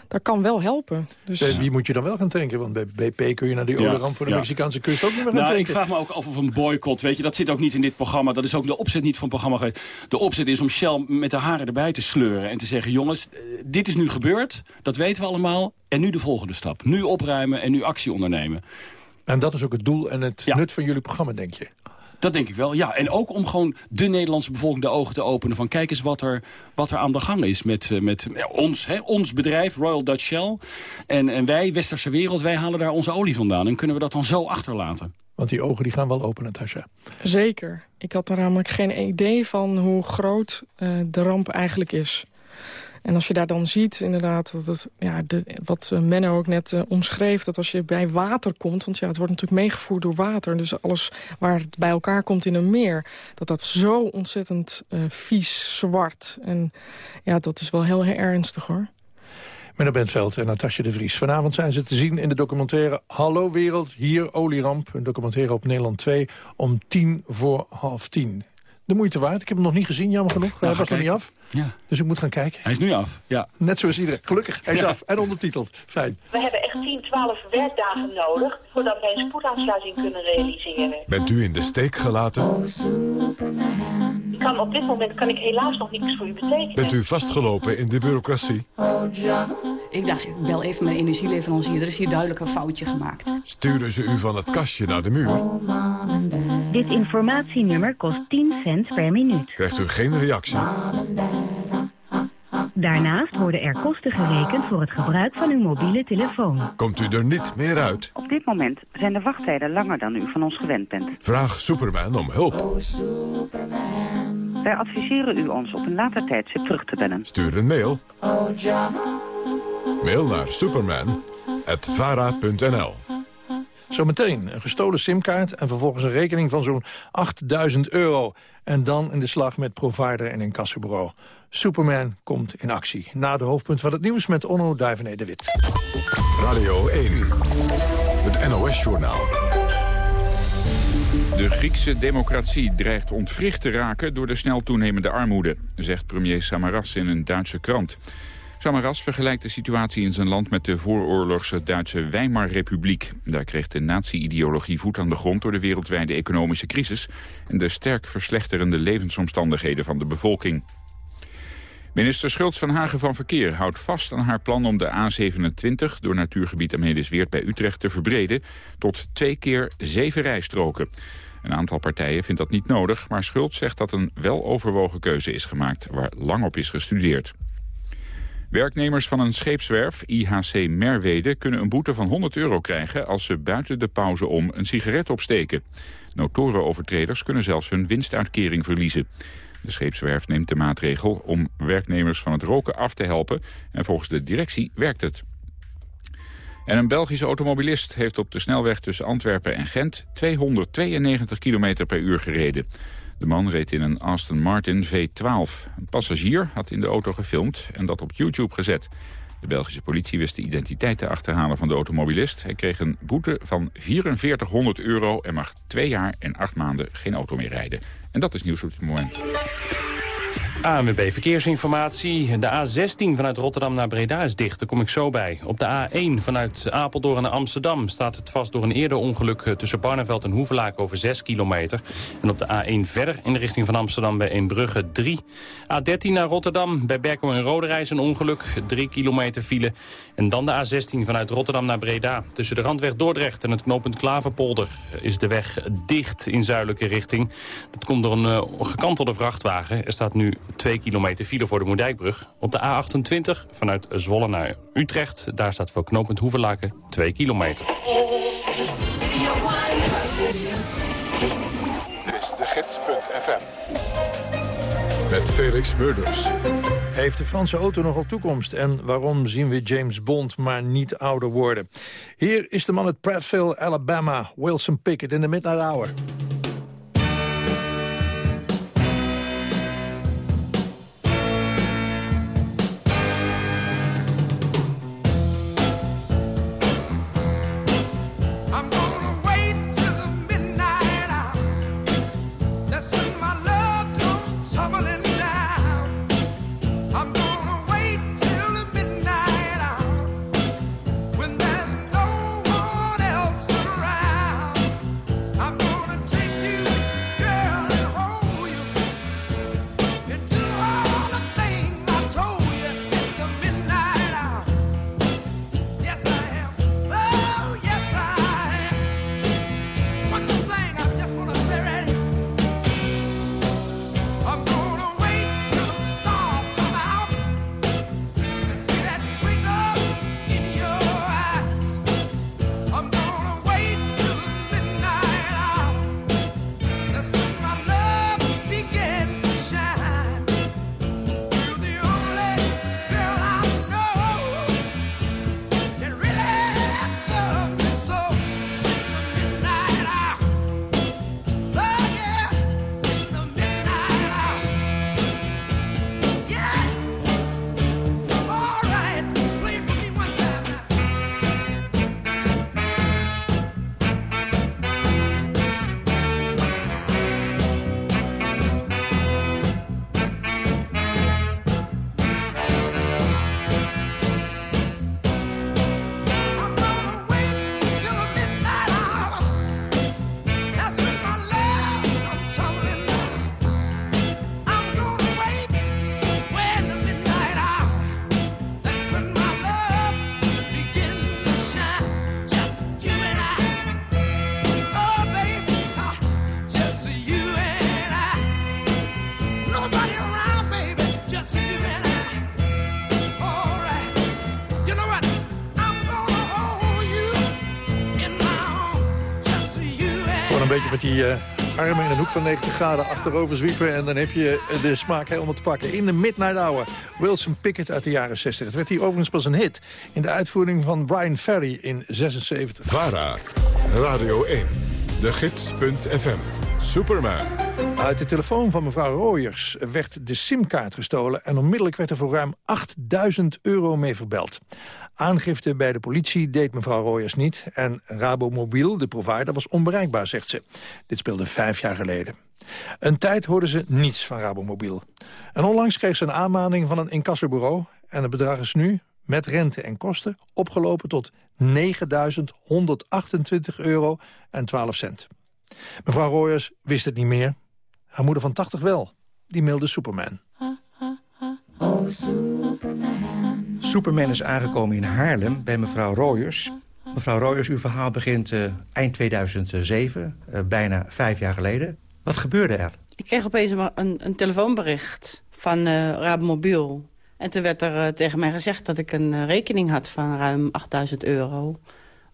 dat kan wel helpen. Dus, Bij wie moet je dan wel gaan tanken? Want bij BP kun je naar die Ja, olieramp voor de ja. Mexicaanse kust ook niet meer gaan Nou, ik vraag me ook af of een boycott, weet je, dat zit ook niet in dit programma. Dat is ook de opzet niet van het programma geweest. De opzet is om Shell met de haren erbij te sleuren en te zeggen... jongens, eh, dit is nu gebeurd, dat weten we allemaal. En nu de volgende stap. Nu opruimen en nu actie ondernemen. En dat is ook het doel en het nut van jullie programma, denk je? Dat denk ik wel, ja. En ook om gewoon de Nederlandse bevolking de ogen te openen... van kijk eens wat er, wat er aan de gang is met, eh, met ja, ons, hè, ons bedrijf, Royal Dutch Shell. En, en wij, westerse wereld, wij halen daar onze olie vandaan. En kunnen we dat dan zo achterlaten? Want die ogen die gaan wel open, Natasja. Zeker. Ik had er namelijk geen idee van hoe groot eh, de ramp eigenlijk is. En als je daar dan ziet, inderdaad, dat het, ja, de, wat eh, Menno ook net eh, omschreef... dat als je bij water komt, want ja, het wordt natuurlijk meegevoerd door water... dus alles waar het bij elkaar komt in een meer... dat dat zo ontzettend eh, vies, zwart. En ja, dat is wel heel ernstig, hoor. Menno Bentveld en Natasja de Vries. Vanavond zijn ze te zien in de documentaire Hallo Wereld, hier olieramp. Een documentaire op Nederland 2 om tien voor half tien. De moeite waard. Ik heb hem nog niet gezien, jammer genoeg. Hij ga was nog niet af. Ja. Dus ik moet gaan kijken. Hij is nu af, ja. Net zoals iedereen. Gelukkig, hij is Ja. af. En ondertiteld. Fijn. We hebben echt 10, 12 werkdagen nodig voordat wij een spoedaansluiting kunnen realiseren. Bent u in de steek gelaten? Ik kan, op dit moment kan ik helaas nog niks voor u betekenen. Bent u vastgelopen in de bureaucratie? Ik dacht, ik bel even mijn energieleverancier. Er is hier duidelijk een foutje gemaakt. Sturen ze u van het kastje naar de muur? Dit informatienummer kost 10 cent per minuut. Krijgt u geen reactie? Daarnaast worden er kosten gerekend voor het gebruik van uw mobiele telefoon. Komt u er niet meer uit? Op dit moment zijn de wachttijden langer dan u van ons gewend bent. Vraag Superman om hulp. Wij adviseren u ons op een later tijdstip terug te bellen. Stuur een mail. Mail naar superman.vara.nl Zometeen een gestolen simkaart en vervolgens een rekening van zo'n 8000 euro. En dan in de slag met provider en incassobureau. Superman komt in actie. Na de hoofdpunt van het nieuws met Onno Duivené de Wit. Radio 1. Het NOS-journaal. De Griekse democratie dreigt ontwricht te raken door de snel toenemende armoede, zegt premier Samaras in een Duitse krant. Samaras vergelijkt de situatie in zijn land met de vooroorlogse Duitse Weimarrepubliek. Daar kreeg de nazi-ideologie voet aan de grond door de wereldwijde economische crisis en de sterk verslechterende levensomstandigheden van de bevolking. Minister Schultz van Hagen van Verkeer houdt vast aan haar plan om de A27 door natuurgebied Amelisweert bij Utrecht te verbreden tot twee keer zeven rijstroken. Een aantal partijen vindt dat niet nodig, maar Schultz zegt dat een weloverwogen keuze is gemaakt waar lang op is gestudeerd. Werknemers van een scheepswerf, IHC Merwede, kunnen een boete van 100 euro krijgen als ze buiten de pauze om een sigaret opsteken. Notoren overtreders kunnen zelfs hun winstuitkering verliezen. De scheepswerf neemt de maatregel om werknemers van het roken af te helpen en volgens de directie werkt het. En een Belgische automobilist heeft op de snelweg tussen Antwerpen en Gent 292 km per uur gereden. De man reed in een Aston Martin V12. Een passagier had in de auto gefilmd en dat op YouTube gezet. De Belgische politie wist de identiteit te achterhalen van de automobilist. Hij kreeg een boete van 4400 euro en mag twee jaar en acht maanden geen auto meer rijden. En dat is nieuws op dit moment. ANWB Verkeersinformatie. De A16 vanuit Rotterdam naar Breda is dicht. Daar kom ik zo bij. Op de A1 vanuit Apeldoorn naar Amsterdam staat het vast door een eerder ongeluk eh, tussen Barneveld en Hoevelaak over 6 kilometer. En op de A1 verder in de richting van Amsterdam bij Eembrugge 3. A13 naar Rotterdam bij Berkel en Roderijs een ongeluk. 3 kilometer file. En dan de A16 vanuit Rotterdam naar Breda. Tussen de randweg Dordrecht en het knooppunt Klaverpolder is de weg dicht in zuidelijke richting. Dat komt door een uh, gekantelde vrachtwagen. Er staat nu 2 kilometer file voor de Moerdijkbrug. Op de A28 vanuit Zwolle naar Utrecht. Daar staat voor knooppunt Hoevelaken 2 kilometer. Dit is de gids.fm. Met Felix Murders. Heeft de Franse auto nogal toekomst? En waarom zien we James Bond maar niet ouder worden? Hier is de man uit Prattville, Alabama, Wilson Pickett in the Midnight Hour. Die eh, armen in een hoek van 90 graden achterover zwiepen... en dan heb je de smaak helemaal te pakken. In de Midnight Hour, Wilson Pickett uit de jaren 60. Het werd hier overigens pas een hit in de uitvoering van Brian Ferry in 76. VARA, Radio 1, de gids.fm, Superman. Uit de telefoon van mevrouw Rooyers werd de simkaart gestolen... en onmiddellijk werd er voor ruim 8000 euro mee verbeld. Aangifte bij de politie deed mevrouw Rooyers niet... en Rabomobiel, de provider, was onbereikbaar, zegt ze. Dit speelde vijf jaar geleden. Een tijd hoorden ze niets van Rabomobiel. En onlangs kreeg ze een aanmaning van een incassobureau... en het bedrag is nu, met rente en kosten, opgelopen tot 9.128 euro en 12 cent. Mevrouw Rooyers wist het niet meer. Haar moeder van 80 wel. Die mailde Superman. Superman is aangekomen in Haarlem bij mevrouw Rooyers. Mevrouw Rooyers, uw verhaal begint eh, eind 2007, eh, bijna vijf jaar geleden. Wat gebeurde er? Ik kreeg opeens een, een, een telefoonbericht van Rabomobiel. En toen werd er tegen mij gezegd dat ik een rekening had van ruim 8000 euro.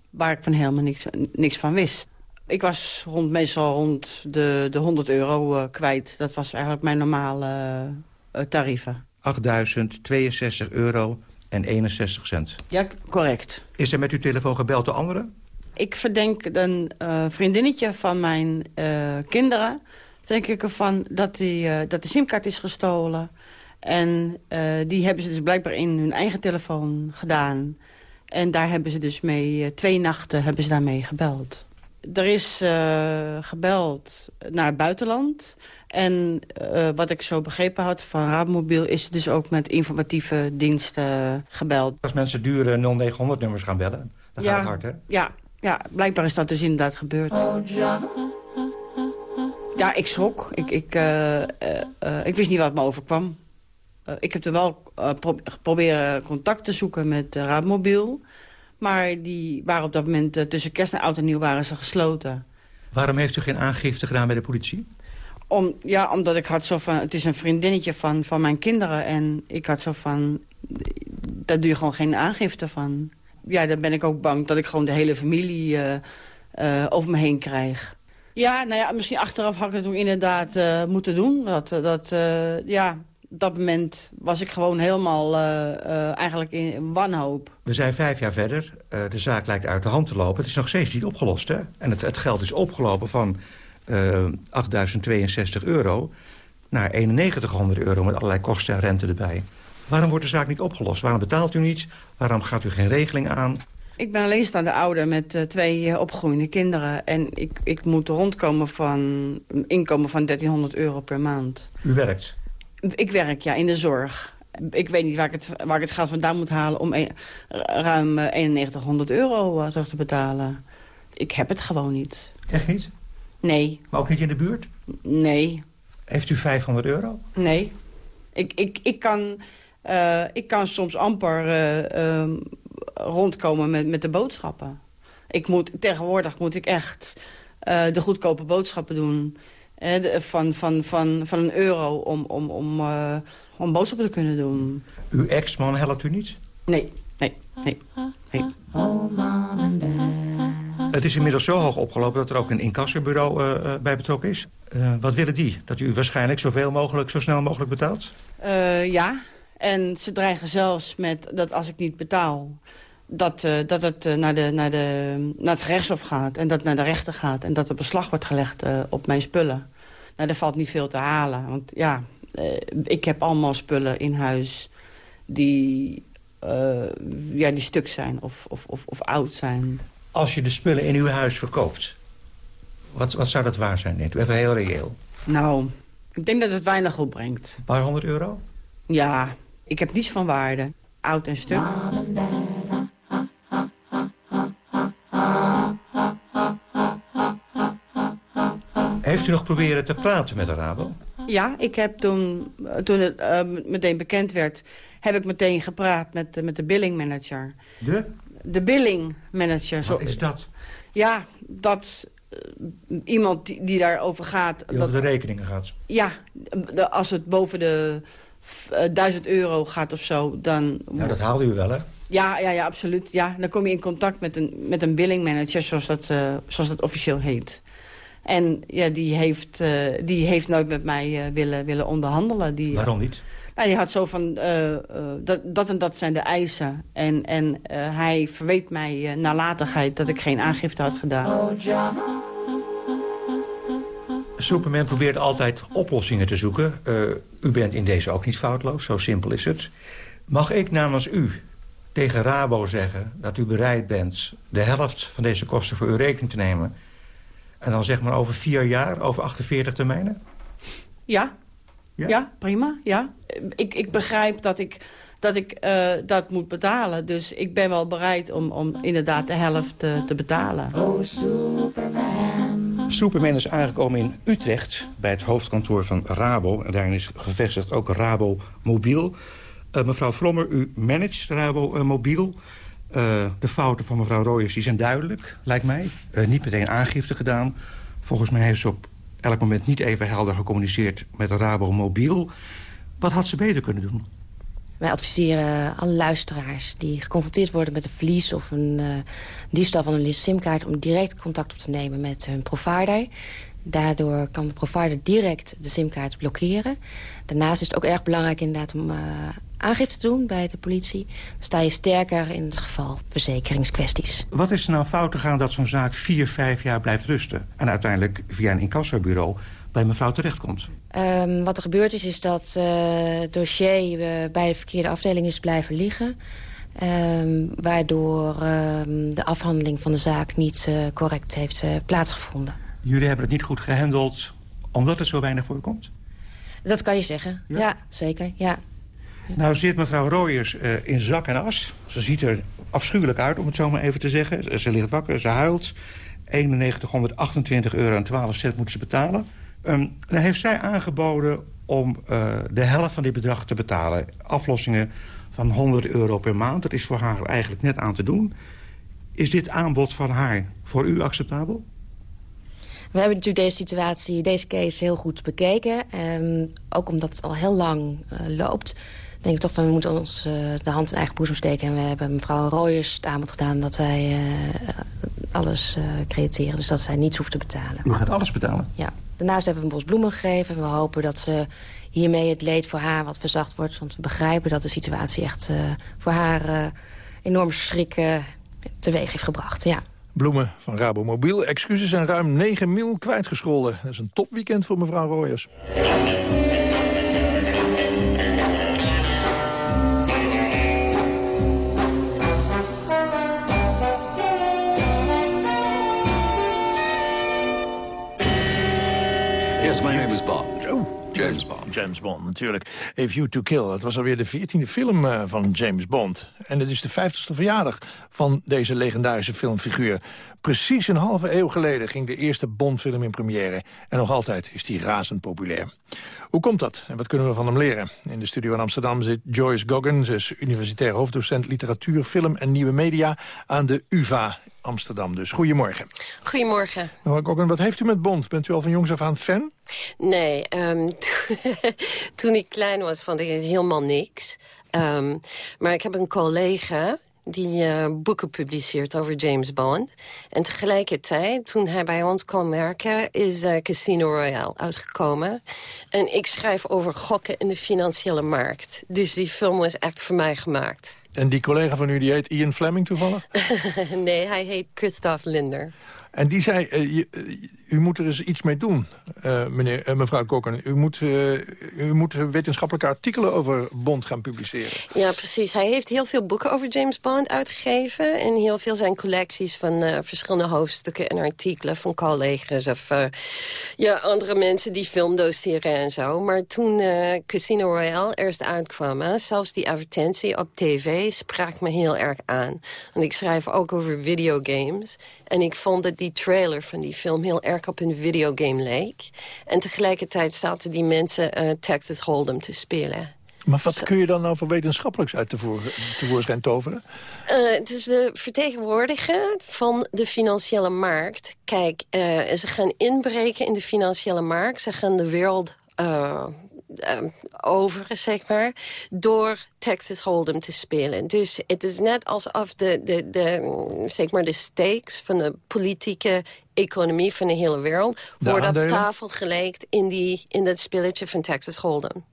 Waar ik van helemaal niks, niks van wist. Ik was rond, meestal rond de, de 100 euro kwijt. Dat was eigenlijk mijn normale tarieven. 8.062 euro en 61 cent. Ja, correct. Is er met uw telefoon gebeld door anderen? Ik verdenk een eh, vriendinnetje van mijn eh, kinderen... denk ik ervan dat, die, eh, dat de simkaart is gestolen. En eh, die hebben ze dus blijkbaar in hun eigen telefoon gedaan. En daar hebben ze dus mee, twee nachten hebben ze daarmee gebeld. Er is eh, gebeld naar het buitenland. En eh, wat ik zo begrepen had van Rabomobiel... is het dus ook met informatieve diensten gebeld. Als mensen dure 0900-nummers gaan bellen, dan gaat het hard, hè? Ja, ja, blijkbaar is dat dus inderdaad gebeurd. Ja, ik schrok. Ik, ik, eh, eh, eh, ik wist niet wat me overkwam. Eh, ik heb er wel eh, pro proberen contact te zoeken met Raadmobiel. Maar die waren op dat moment eh, tussen kerst en oud en nieuw waren ze gesloten. Waarom heeft u geen aangifte gedaan bij de politie? Om, ja, omdat ik had zo van... Het is een vriendinnetje van, van mijn kinderen. En ik had zo van... Daar doe je gewoon geen aangifte van. Ja, dan ben ik ook bang dat ik gewoon de hele familie eh, eh, over me heen krijg. Ja, nou ja, misschien achteraf had ik het ook inderdaad eh, moeten doen. Dat, dat, ja, dat moment was ik gewoon helemaal eigenlijk in wanhoop. We zijn vijf jaar verder. De zaak lijkt uit de hand te lopen. Het is nog steeds niet opgelost, hè? En het, het geld is opgelopen van eh 8.062 euro naar 9100 euro... met allerlei kosten en rente erbij. Waarom wordt de zaak niet opgelost? Waarom betaalt u niets? Waarom gaat u geen regeling aan? Ik ben alleenstaande ouder met eh, twee eh, opgroeiende kinderen. En ik, ik moet rondkomen van een inkomen van 1300 euro per maand. U werkt. Ik werk, ja, in de zorg. Ik weet niet waar ik het, waar ik het geld vandaan moet halen... om een- ruim eh, 9100 euro eh, terug te betalen. Ik heb het gewoon niet. Echt niet? Nee. Maar ook niet in de buurt? Nee. Heeft u 500 euro? Nee. Ik, ik, ik, kan, eh, ik kan soms amper eh, ehm, rondkomen met, met de boodschappen. Ik moet, tegenwoordig moet ik echt eh, de goedkope boodschappen doen... de- van, van, van, van een euro om, om, om, eh, om boodschappen te kunnen doen. Uw ex-man helpt u niet? Nee, nee, nee. nee. Het is inmiddels zo hoog opgelopen dat er ook een incassobureau eh, eh, bij betrokken is. Eh, wat willen die? Dat u waarschijnlijk zoveel mogelijk, zo snel mogelijk betaalt? Ja, en ze dreigen zelfs met dat als ik niet betaal... dat, dat het naar, de, naar, de, naar het gerechtshof gaat en dat naar de rechter gaat... en dat er beslag wordt gelegd op mijn spullen. Nou, daar valt niet veel te halen. Want ja, ik heb allemaal spullen in huis die, ja, die stuk zijn of, of, of, of oud zijn. Als je de spullen in uw huis verkoopt, wat, wat zou dat waar zijn, u? Even heel reëel. Nou, ik denk dat het weinig opbrengt. Een paar honderd euro? Ja, ik heb niets van waarde. Oud en stuk. Heeft u nog proberen te praten met de Rabo? Ja, ik heb toen, toen het eh, meteen bekend werd... heb ik meteen gepraat met, eh, met de billing manager. De? De billing manager. Wat is dat? Ja, dat eh, iemand die, die daarover gaat... Die dat, over de rekeningen gaat. ja, de- als het boven de eh, 1000 euro gaat of zo, dan... Nou, dat haalde u wel, hè? Ja, ja, ja, absoluut. Ja, dan kom je in contact met een, met een billing manager, zoals dat, eh, zoals dat officieel heet. En ja, die heeft, eh, die heeft nooit met mij eh, willen, willen onderhandelen. Die, Waarom niet? Nou, die had zo van, eh, eh, dat, dat en dat zijn de eisen. En, en eh, hij verweet mij nalatigheid dat ik geen aangifte had gedaan. Superman probeert altijd oplossingen te zoeken. U bent in deze ook niet foutloos, zo simpel is het. Mag ik namens u tegen Rabo zeggen dat u bereid bent... de helft van deze kosten voor uw rekening te nemen... en dan zeg maar over vier jaar, over 48 termijnen? Ja, ja, prima, ja. Ik, ik begrijp dat ik, dat, ik eh, dat moet betalen. Dus ik ben wel bereid om, om inderdaad de helft te betalen. Superman is aangekomen in Utrecht bij het hoofdkantoor van Rabo. En daarin is gevestigd ook Rabo Mobiel. Eh, mevrouw Vlommer, u managt Rabo eh, Mobiel. Eh, de fouten van mevrouw Royers die zijn duidelijk, lijkt mij. Eh, niet meteen aangifte gedaan. Volgens mij heeft ze op elk moment niet even helder gecommuniceerd met Rabo Mobiel. Wat had ze beter kunnen doen? Wij adviseren alle luisteraars die geconfronteerd worden met een verlies... of een eh, diefstal van een simkaart... om direct contact op te nemen met hun provider. Daardoor kan de provider direct de simkaart blokkeren. Daarnaast is het ook erg belangrijk inderdaad om eh, aangifte te doen bij de politie. Dan sta je sterker in het geval verzekeringskwesties. Wat is er nou fout gegaan dat zo'n zaak vier, vijf jaar blijft rusten... en uiteindelijk via een incassobureau bij mevrouw terechtkomt? Ehm, wat er gebeurd is, is dat eh, het dossier eh, bij de verkeerde afdeling is blijven liggen. Ehm, waardoor ehm, de afhandeling van de zaak niet eh, correct heeft plaatsgevonden. Jullie hebben het niet goed gehandeld omdat het zo weinig voorkomt? Dat kan je zeggen. Ja, zeker. Ja. Nou zit mevrouw Royers eh, in zak en as. Ze ziet er afschuwelijk uit, om het zo maar even te zeggen. Ze, ligt wakker, ze huilt. 9128 euro en 12 cent moeten ze betalen. Ehm, dan heeft zij aangeboden om eh, de helft van dit bedrag te betalen. Aflossingen van 100 euro per maand. Dat is voor haar eigenlijk net aan te doen. Is dit aanbod van haar voor u acceptabel? We hebben natuurlijk deze situatie, deze case heel goed bekeken. Ehm, ook omdat het al heel lang eh, loopt. Denk ik toch van we moeten ons eh, de hand in eigen boezem steken. En we hebben mevrouw Royers het aanbod gedaan dat wij eh, alles crediteren. Dus dat zij niets hoeft te betalen. U gaat alles betalen? Ja. Daarnaast hebben we een bos bloemen gegeven. En we hopen dat ze hiermee het leed voor haar wat verzacht wordt. Want we begrijpen dat de situatie echt voor haar enorm schrik teweeg heeft gebracht. Ja. Bloemen van Rabomobiel. Excuses en ruim 9 mil kwijtgescholden. Dat is een topweekend voor mevrouw Royers. James Bond. Natuurlijk. A View to Kill. Het was alweer de veertiende film eh, van James Bond. En het is de vijftigste verjaardag van deze legendarische filmfiguur. Precies een halve eeuw geleden ging de eerste Bondfilm in première. En nog altijd is die razend populair. Hoe komt dat en wat kunnen we van hem leren? In de studio in Amsterdam zit Joyce Goggen. Ze is universitair hoofddocent literatuur, film en nieuwe media... aan de UvA Amsterdam. Dus goedemorgen. Goedemorgen. Goggen, wat heeft u met Bond? Bent u al van jongs af aan fan? Nee, ehm, toen ik klein was vond ik helemaal niks. Ehm, maar ik heb een collega die eh, boeken publiceert over James Bond. En tegelijkertijd, toen hij bij ons kwam werken... is eh, Casino Royale uitgekomen. En ik schrijf over gokken in de financiële markt. Dus die film was echt voor mij gemaakt. En die collega van u, die heet Ian Fleming toevallig? nee, hij heet Christophe Linder. En die zei, eh, eh, u moet er eens iets mee doen, eh, meneer, mevrouw Kokken. U moet, u moet wetenschappelijke artikelen over Bond gaan publiceren. Ja, precies. Hij heeft heel veel boeken over James Bond uitgegeven. En heel veel zijn collecties van verschillende hoofdstukken en artikelen van collega's of ja, andere mensen die film doseren en zo. Maar toen Casino Royale eerst uitkwam, zelfs die advertentie op tv sprak me heel erg aan. Want ik schrijf ook over videogames. En ik vond dat die trailer van die film heel erg op een videogame leek. En tegelijkertijd zaten die mensen eh, Texas Hold'em te spelen. Maar wat kun je dan nou voor wetenschappelijks uit tevoor, tevoorschijn toveren? Eh, het is de vertegenwoordiger van de financiële markt. Kijk, eh, ze gaan inbreken in de financiële markt. Ze gaan de wereld... ehm, over, zeg maar, door Texas Hold'em te spelen. Dus het is net alsof de, de, de, mm, zeg maar de stakes van de politieke economie van de hele wereld... De worden op tafel gelegd in, die, in dat spelletje van Texas Hold'em.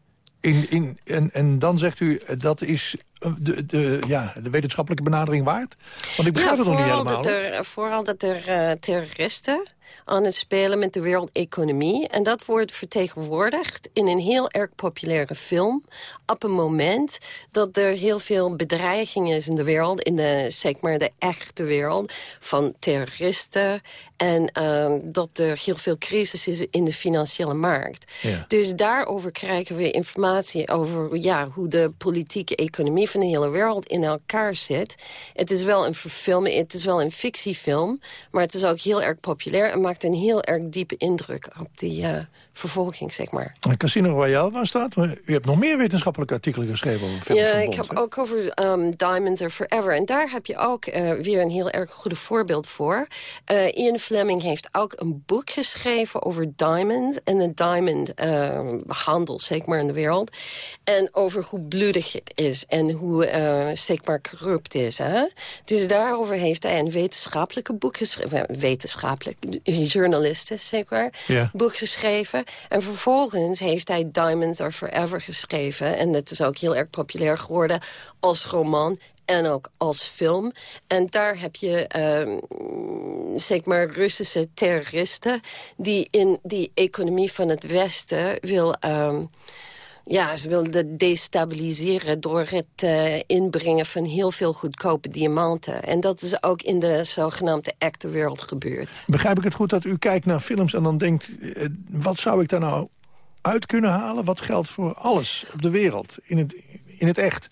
In, in, en, en dan zegt u, eh, dat is eh, de, de, ja, de wetenschappelijke benadering waard? Want ik begrijp het nog niet vooral helemaal. Dat er, vooral dat er eh, terroristen aan het spelen met de wereldeconomie. En dat wordt vertegenwoordigd in een heel erg populaire film... op een moment dat er heel veel bedreiging is in de wereld... in de, zeg maar, de echte wereld van terroristen... en ehm, dat er heel veel crisis is in de financiële markt. Ja. Dus daarover krijgen we informatie over ja, hoe de politieke economie van de hele wereld in elkaar zit. Het is wel een verfilming, het is wel een fictiefilm, maar het is ook heel erg populair maakt een heel erg diepe indruk op die eh, vervolging, zeg maar. En Casino Royale, waar staat? Maar u hebt nog meer wetenschappelijke artikelen geschreven over films Ja, van ik heb ook over um, Diamonds Are Forever. En daar heb je ook eh, weer een heel erg goede voorbeeld voor. Eh, Ian Fleming heeft ook een boek geschreven over diamonds... en de diamondhandel, zeg maar, in de wereld. En over hoe bloedig het is en hoe, eh, zeg maar, corrupt is. Hè? Dus daarover heeft hij een wetenschappelijke boek geschreven. Wetenschappelijk, journalisten, zeg maar. Ja. Boek geschreven. En vervolgens heeft hij Diamonds Are Forever geschreven. En dat is ook heel erg populair geworden als roman en ook als film. En daar heb je, ehm, zeg maar, Russische terroristen... die in die economie van het Westen wil... ehm, ja, ze wilden destabiliseren door het eh, inbrengen van heel veel goedkope diamanten. En dat is ook in de zogenaamde echte wereld gebeurd. Begrijp ik het goed dat u kijkt naar films en dan denkt... eh, wat zou ik daar nou uit kunnen halen? Wat geldt voor alles op de wereld, in het, in het echt?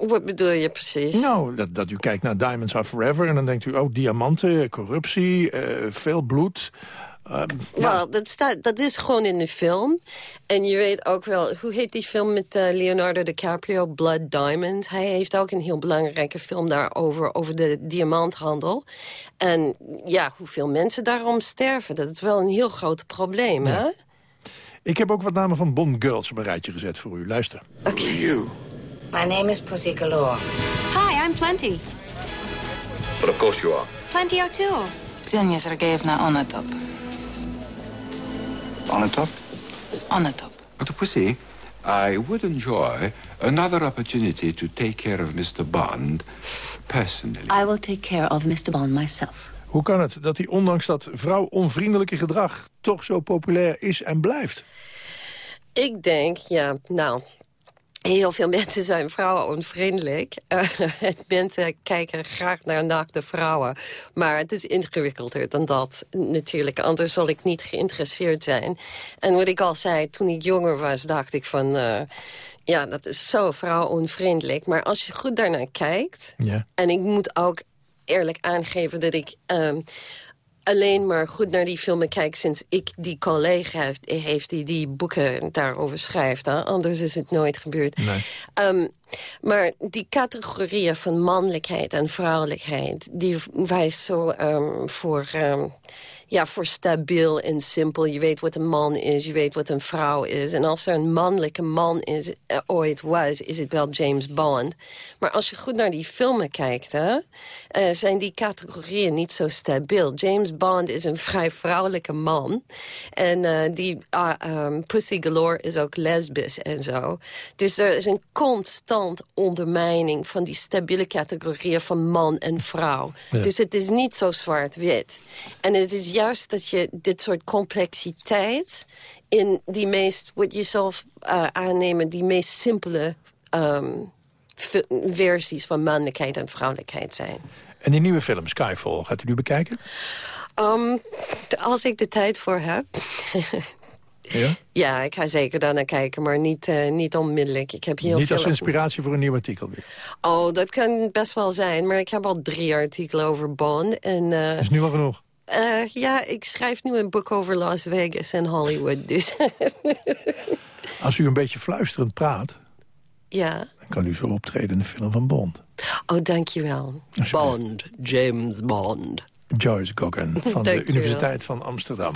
Wat bedoel je precies? Nou, dat, dat u kijkt naar Diamonds Are Forever... en dan denkt u, oh, diamanten, corruptie, eh, veel bloed... Ehm, Wel, dat, staat, dat is gewoon in de film. En je weet ook wel, hoe heet die film met eh, Leonardo DiCaprio, Blood Diamond? Hij heeft ook een heel belangrijke film daarover, over de diamanthandel. En ja, hoeveel mensen daarom sterven, dat is wel een heel groot probleem, hè? Ik heb ook wat namen van Bond Girls op een rijtje gezet voor u. Luister. You. My name is Pussy Galore. Hi, I'm Plenty. But of course you are. Plenty O'Toole. Xenia Sergeyevna Onatop. On the top? Onatop. Dr. Pussy, I would enjoy another opportunity to take care of Mr. Bond personally. I will take care of Mr. Bond myself. Hoe kan het dat hij ondanks dat vrouwonvriendelijke gedrag... toch zo populair is en blijft? Ik denk, ja, nou... Heel veel mensen zijn vrouwenonvriendelijk. Eh, mensen kijken graag naar naakte vrouwen. Maar het is ingewikkelder dan dat natuurlijk. Anders zal ik niet geïnteresseerd zijn. En wat ik al zei, toen ik jonger was, dacht ik van... eh, ja, dat is zo vrouwenonvriendelijk. Maar als je goed daarnaar kijkt... Ja. en ik moet ook eerlijk aangeven dat ik... ehm, alleen maar goed naar die filmen kijk... sinds ik die collega heeft, heeft die die boeken daarover schrijft. Hè? Anders is het nooit gebeurd. Ehm, maar die categorieën van mannelijkheid en vrouwelijkheid... die wijst zo ehm, voor, ehm, ja, voor stabiel en simpel. Je weet wat een man is, je weet wat een vrouw is. En als er een mannelijke man is, eh, ooit was, is het wel James Bond. Maar als je goed naar die filmen kijkt... Hè, eh, zijn die categorieën niet zo stabiel. James Bond is een vrij vrouwelijke man. En eh, die ah, ehm, Pussy Galore is ook lesbisch en zo. Dus er is een constant ondermijning van die stabiele categorieën van man en vrouw. Ja. Dus het is niet zo zwart-wit. En het is juist dat je dit soort complexiteit... in die meest, wat je zelf eh, aannemen, die meest simpele... ehm, versies van mannelijkheid en vrouwelijkheid zijn. En die nieuwe film, Skyfall, gaat u nu bekijken? Ehm, als ik de tijd voor heb. Ja? ja, ik ga zeker daar naar kijken, maar niet, eh, niet onmiddellijk. Ik heb heel Niet veel... als inspiratie voor een nieuw artikel weer. Oh, dat kan best wel zijn. Maar ik heb al drie artikelen over Bond. En, Dat is nu al genoeg. eh, ja, ik schrijf nu een boek over Las Vegas en Hollywood. Dus Als u een beetje fluisterend praat... ja. dan kan u zo optreden in de film van Bond. Oh, dankjewel. Bond, James Bond. Joyce Goggan van de. Universiteit van Amsterdam.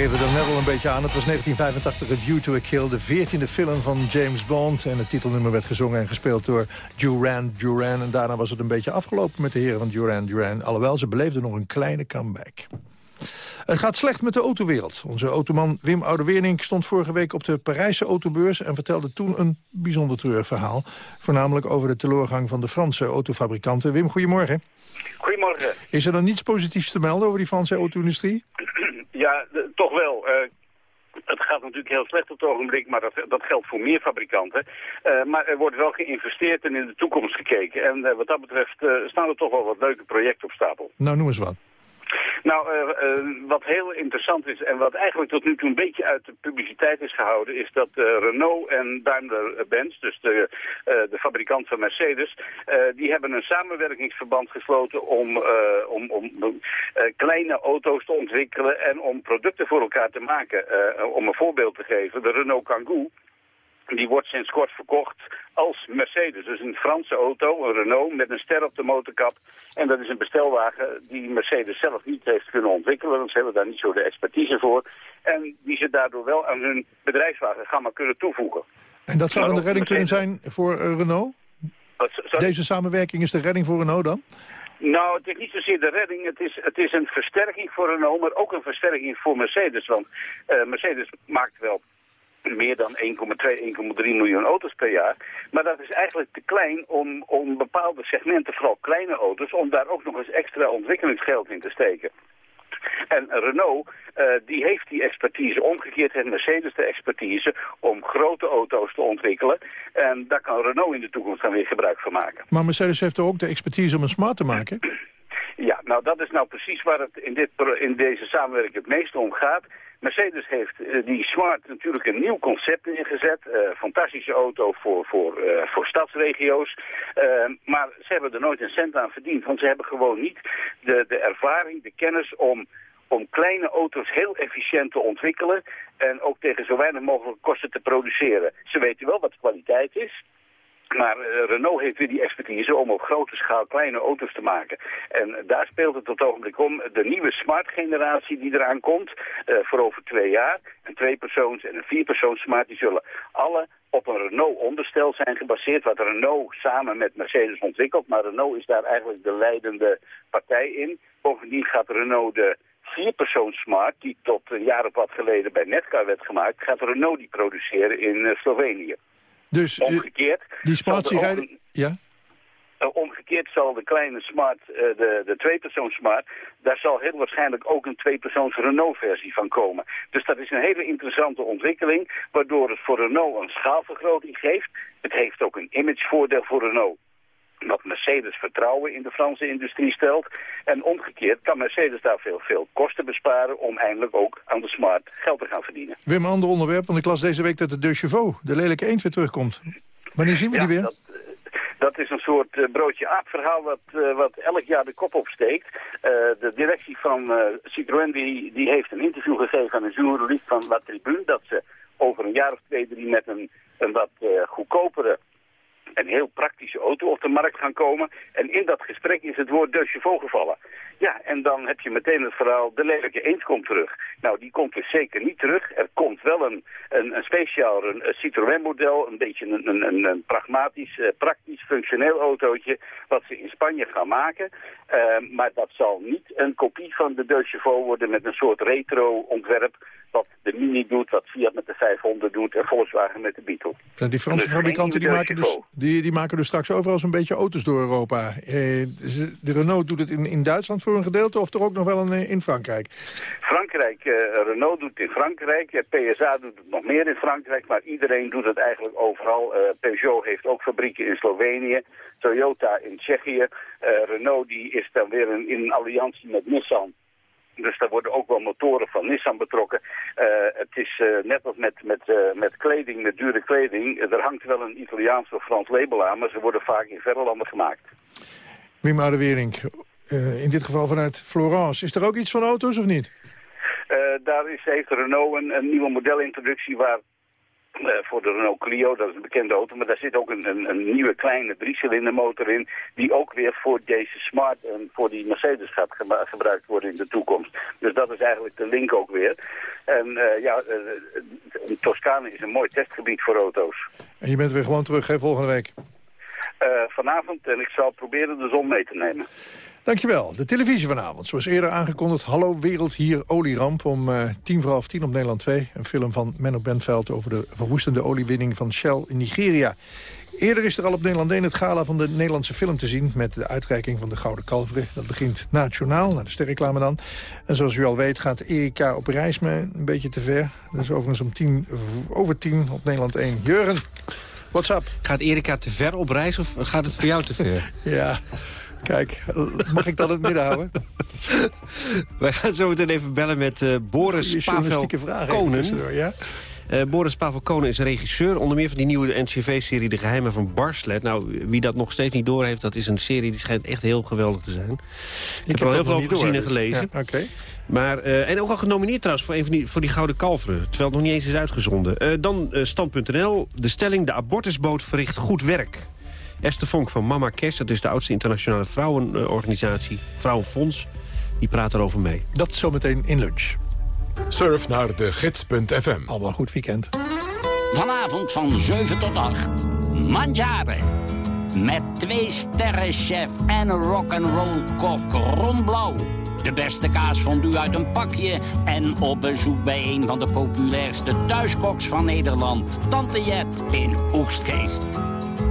Refereerde er net al een beetje aan. Het was 1985 A View to a Kill, de veertiende film van James Bond. En het titelnummer werd gezongen en gespeeld door Duran Duran. En daarna was het een beetje afgelopen met de heren van Duran Duran. Alhoewel, ze beleefden nog een kleine comeback. Het gaat slecht met de autowereld. Onze automan Wim Oudewerning stond vorige week op de Parijse autobeurs... en vertelde toen een bijzonder treurig verhaal. Voornamelijk over de teleurgang van de Franse autofabrikanten. Wim, goedemorgen. Goedemorgen. Is er dan niets positiefs te melden over die Franse auto-industrie? Ja, toch wel. Eh, het gaat natuurlijk heel slecht op het ogenblik, maar dat, dat geldt voor meer fabrikanten. Eh, maar er wordt wel geïnvesteerd en in de toekomst gekeken. En eh, wat dat betreft staan er toch wel wat leuke projecten op stapel. Nou, noem eens wat. Nou, eh, eh, wat heel interessant is en wat eigenlijk tot nu toe een beetje uit de publiciteit is gehouden, is dat eh, Renault en Daimler-Benz, dus de, de fabrikant van Mercedes, die hebben een samenwerkingsverband gesloten om, om, om kleine auto's te ontwikkelen en om producten voor elkaar te maken. Om een voorbeeld te geven, de Renault Kangoo, die wordt sinds kort verkocht als Mercedes. Dus een Franse auto, een Renault, met een ster op de motorkap. En dat is een bestelwagen die Mercedes zelf niet heeft kunnen ontwikkelen. Want ze hebben daar niet zo de expertise voor. En die ze daardoor wel aan hun bedrijfswagengamma kunnen toevoegen. En dat zou dan de redding kunnen zijn voor eh, Renault? Deze samenwerking is de redding voor Renault dan? Nou, het is niet zozeer de redding. Het is, het is een versterking voor Renault, maar ook een versterking voor Mercedes. Want eh, Mercedes maakt wel meer dan 1,2, 1,3 miljoen auto's per jaar. Maar dat is eigenlijk te klein om, om bepaalde segmenten, vooral kleine auto's, om daar ook nog eens extra ontwikkelingsgeld in te steken. En Renault, eh, die heeft die expertise. Omgekeerd heeft Mercedes de expertise om grote auto's te ontwikkelen. En daar kan Renault in de toekomst dan weer gebruik van maken. Maar Mercedes heeft er ook de expertise om een smart te maken. Ja, nou dat is nou precies waar het in, dit, in deze samenwerking het meest om gaat. Mercedes heeft eh, die Smart natuurlijk een nieuw concept ingezet. Uh, fantastische auto voor, voor, uh, voor stadsregio's. maar ze hebben er nooit een cent aan verdiend. Want ze hebben gewoon niet de, de ervaring, de kennis om om kleine auto's heel efficiënt te ontwikkelen en ook tegen zo weinig mogelijk kosten te produceren. Ze weten wel wat kwaliteit is, maar uh, Renault heeft weer die expertise om op grote schaal kleine auto's te maken. En daar speelt het op het ogenblik om. De nieuwe smart generatie die eraan komt, uh, voor over twee jaar. Een tweepersoons en een vierpersoons smart, die zullen alle op een Renault onderstel zijn gebaseerd, wat Renault samen met Mercedes ontwikkelt. Maar Renault is daar eigenlijk de leidende partij in. Bovendien gaat Renault de vierpersoons smart, die tot een jaar of wat geleden bij Netcar werd gemaakt, gaat Renault die produceren in uh, Slovenië. Dus omgekeerd, die smart. Ja? Uh, omgekeerd zal de kleine smart, uh, de, de tweepersoons smart, daar zal heel waarschijnlijk ook een tweepersoons Renault versie van komen. Dus dat is een hele interessante ontwikkeling, waardoor het voor Renault een schaalvergroting geeft. Het heeft ook een imagevoordeel voor Renault dat Mercedes vertrouwen in de Franse industrie stelt. En omgekeerd kan Mercedes daar veel, veel kosten besparen... om eindelijk ook aan de smart geld te gaan verdienen. Weer een ander onderwerp, want ik las deze week dat de De Chevaux... de lelijke eend weer terugkomt. Wanneer zien we ja, die weer? Dat, dat is een soort uh, broodje aap verhaal wat, uh, wat elk jaar de kop opsteekt. Uh, de directie van Citroën die, die heeft een interview gegeven aan een journalist van La Tribune... dat ze over een jaar of twee, drie met een, een wat goedkopere een heel praktische auto op de markt gaan komen. En in dat gesprek is het woord de chevaux gevallen. Ja, en dan heb je meteen het verhaal, de lelijke eend komt terug. Nou, die komt dus zeker niet terug. Er komt wel een, een, een speciaal een, een Citroën-model, een beetje een, een, een pragmatisch, uh, praktisch, functioneel autootje, wat ze in Spanje gaan maken. Uh, maar dat zal niet een kopie van de De Chevaux worden met een soort retro-ontwerp, wat de Mini doet, wat Fiat met de 500 doet en Volkswagen met de Beetle. Nou, die Franse Dus fabrikanten die maken, De dus, die, die maken dus straks overal zo'n beetje auto's door Europa. Eh, Renault doet het in, in Duitsland voor een gedeelte of er ook nog wel een eh, in Frankrijk? Frankrijk, eh, Renault doet het in Frankrijk, PSA doet het nog meer in Frankrijk, maar iedereen doet het eigenlijk overal. Eh, Peugeot heeft ook fabrieken in Slovenië, Toyota in Tsjechië. Eh, Renault die is dan weer in een alliantie met Nissan. Dus daar worden ook wel motoren van Nissan betrokken. Eh, het is eh, net als met, met, eh, met kleding, met dure kleding. Er hangt wel een Italiaans of Frans label aan, maar ze worden vaak in verre landen gemaakt. Wim eh in dit geval vanuit Florence. Is er ook iets van auto's of niet? Daar is, heeft Renault een, een nieuwe modelintroductie waar voor de Renault Clio, dat is een bekende auto, maar daar zit ook een, een, een nieuwe kleine driecilindermotor in, die ook weer voor deze Smart en voor die Mercedes gaat gebruikt worden in de toekomst. Dus dat is eigenlijk de link ook weer. En eh, ja, uh, Toscane is een mooi testgebied voor auto's. En je bent weer gewoon terug hè, volgende week. Eh, vanavond en ik zal proberen de zon mee te nemen. Dankjewel. De televisie vanavond. Zoals eerder aangekondigd, Hallo Wereld, hier olieramp. Om eh, tien voor half tien op Nederland 2. Een film van Menno Bentveld over de verwoestende oliewinning van Shell in Nigeria. Eerder is er al op Nederland 1 het gala van de Nederlandse film te zien... met de uitreiking van de Gouden Kalveren. Dat begint na het journaal, naar de sterreclame dan. En zoals u al weet gaat Erika op reis me een beetje te ver. Dat is overigens om tien over tien op Nederland 1. Jurgen, what's up? Gaat Erika te ver op reis of gaat het voor jou te ver? Ja, kijk, mag ik dat in het midden houden? Wij gaan zo meteen even bellen met eh, Boris Pavel Konen. ja? Eh, Boris Pavel Konen is regisseur, onder meer van die nieuwe NCV-serie De Geheimen van Barslet. Nou, wie dat nog steeds niet doorheeft, dat is een serie die schijnt echt heel geweldig te zijn. Ik, heb er al heel veel over gezien en door, dus- gelezen. Ja. Maar, eh, en ook al genomineerd trouwens voor, een van die, voor die Gouden Kalveren. Terwijl het nog niet eens is uitgezonden. Dan Stand.nl. De stelling, de abortusboot verricht goed werk. Esther Vonk van Mama Kes, dat is de oudste internationale vrouwenorganisatie, Vrouwenfonds. Die praat erover mee. Dat zometeen in lunch. Surf naar de gids.fm. Allemaal een goed weekend. Vanavond van 7 tot 8. Mandjaren. Met twee sterren chef en rock'n'roll kok Ron Blauw. De beste kaasfondue uit een pakje. En op bezoek bij een van de populairste thuiskoks van Nederland. Tante Jet in Oegstgeest.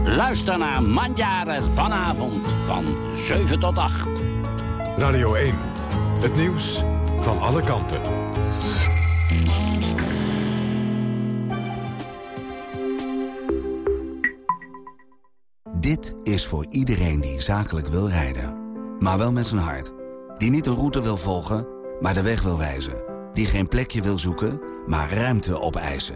Luister naar Mandjaren vanavond van 7 tot 8. Radio 1. Het nieuws van alle kanten. Dit is voor iedereen die zakelijk wil rijden. Maar wel met zijn hart. Die niet een route wil volgen, maar de weg wil wijzen. Die die geen plekje wil zoeken, maar ruimte opeisen.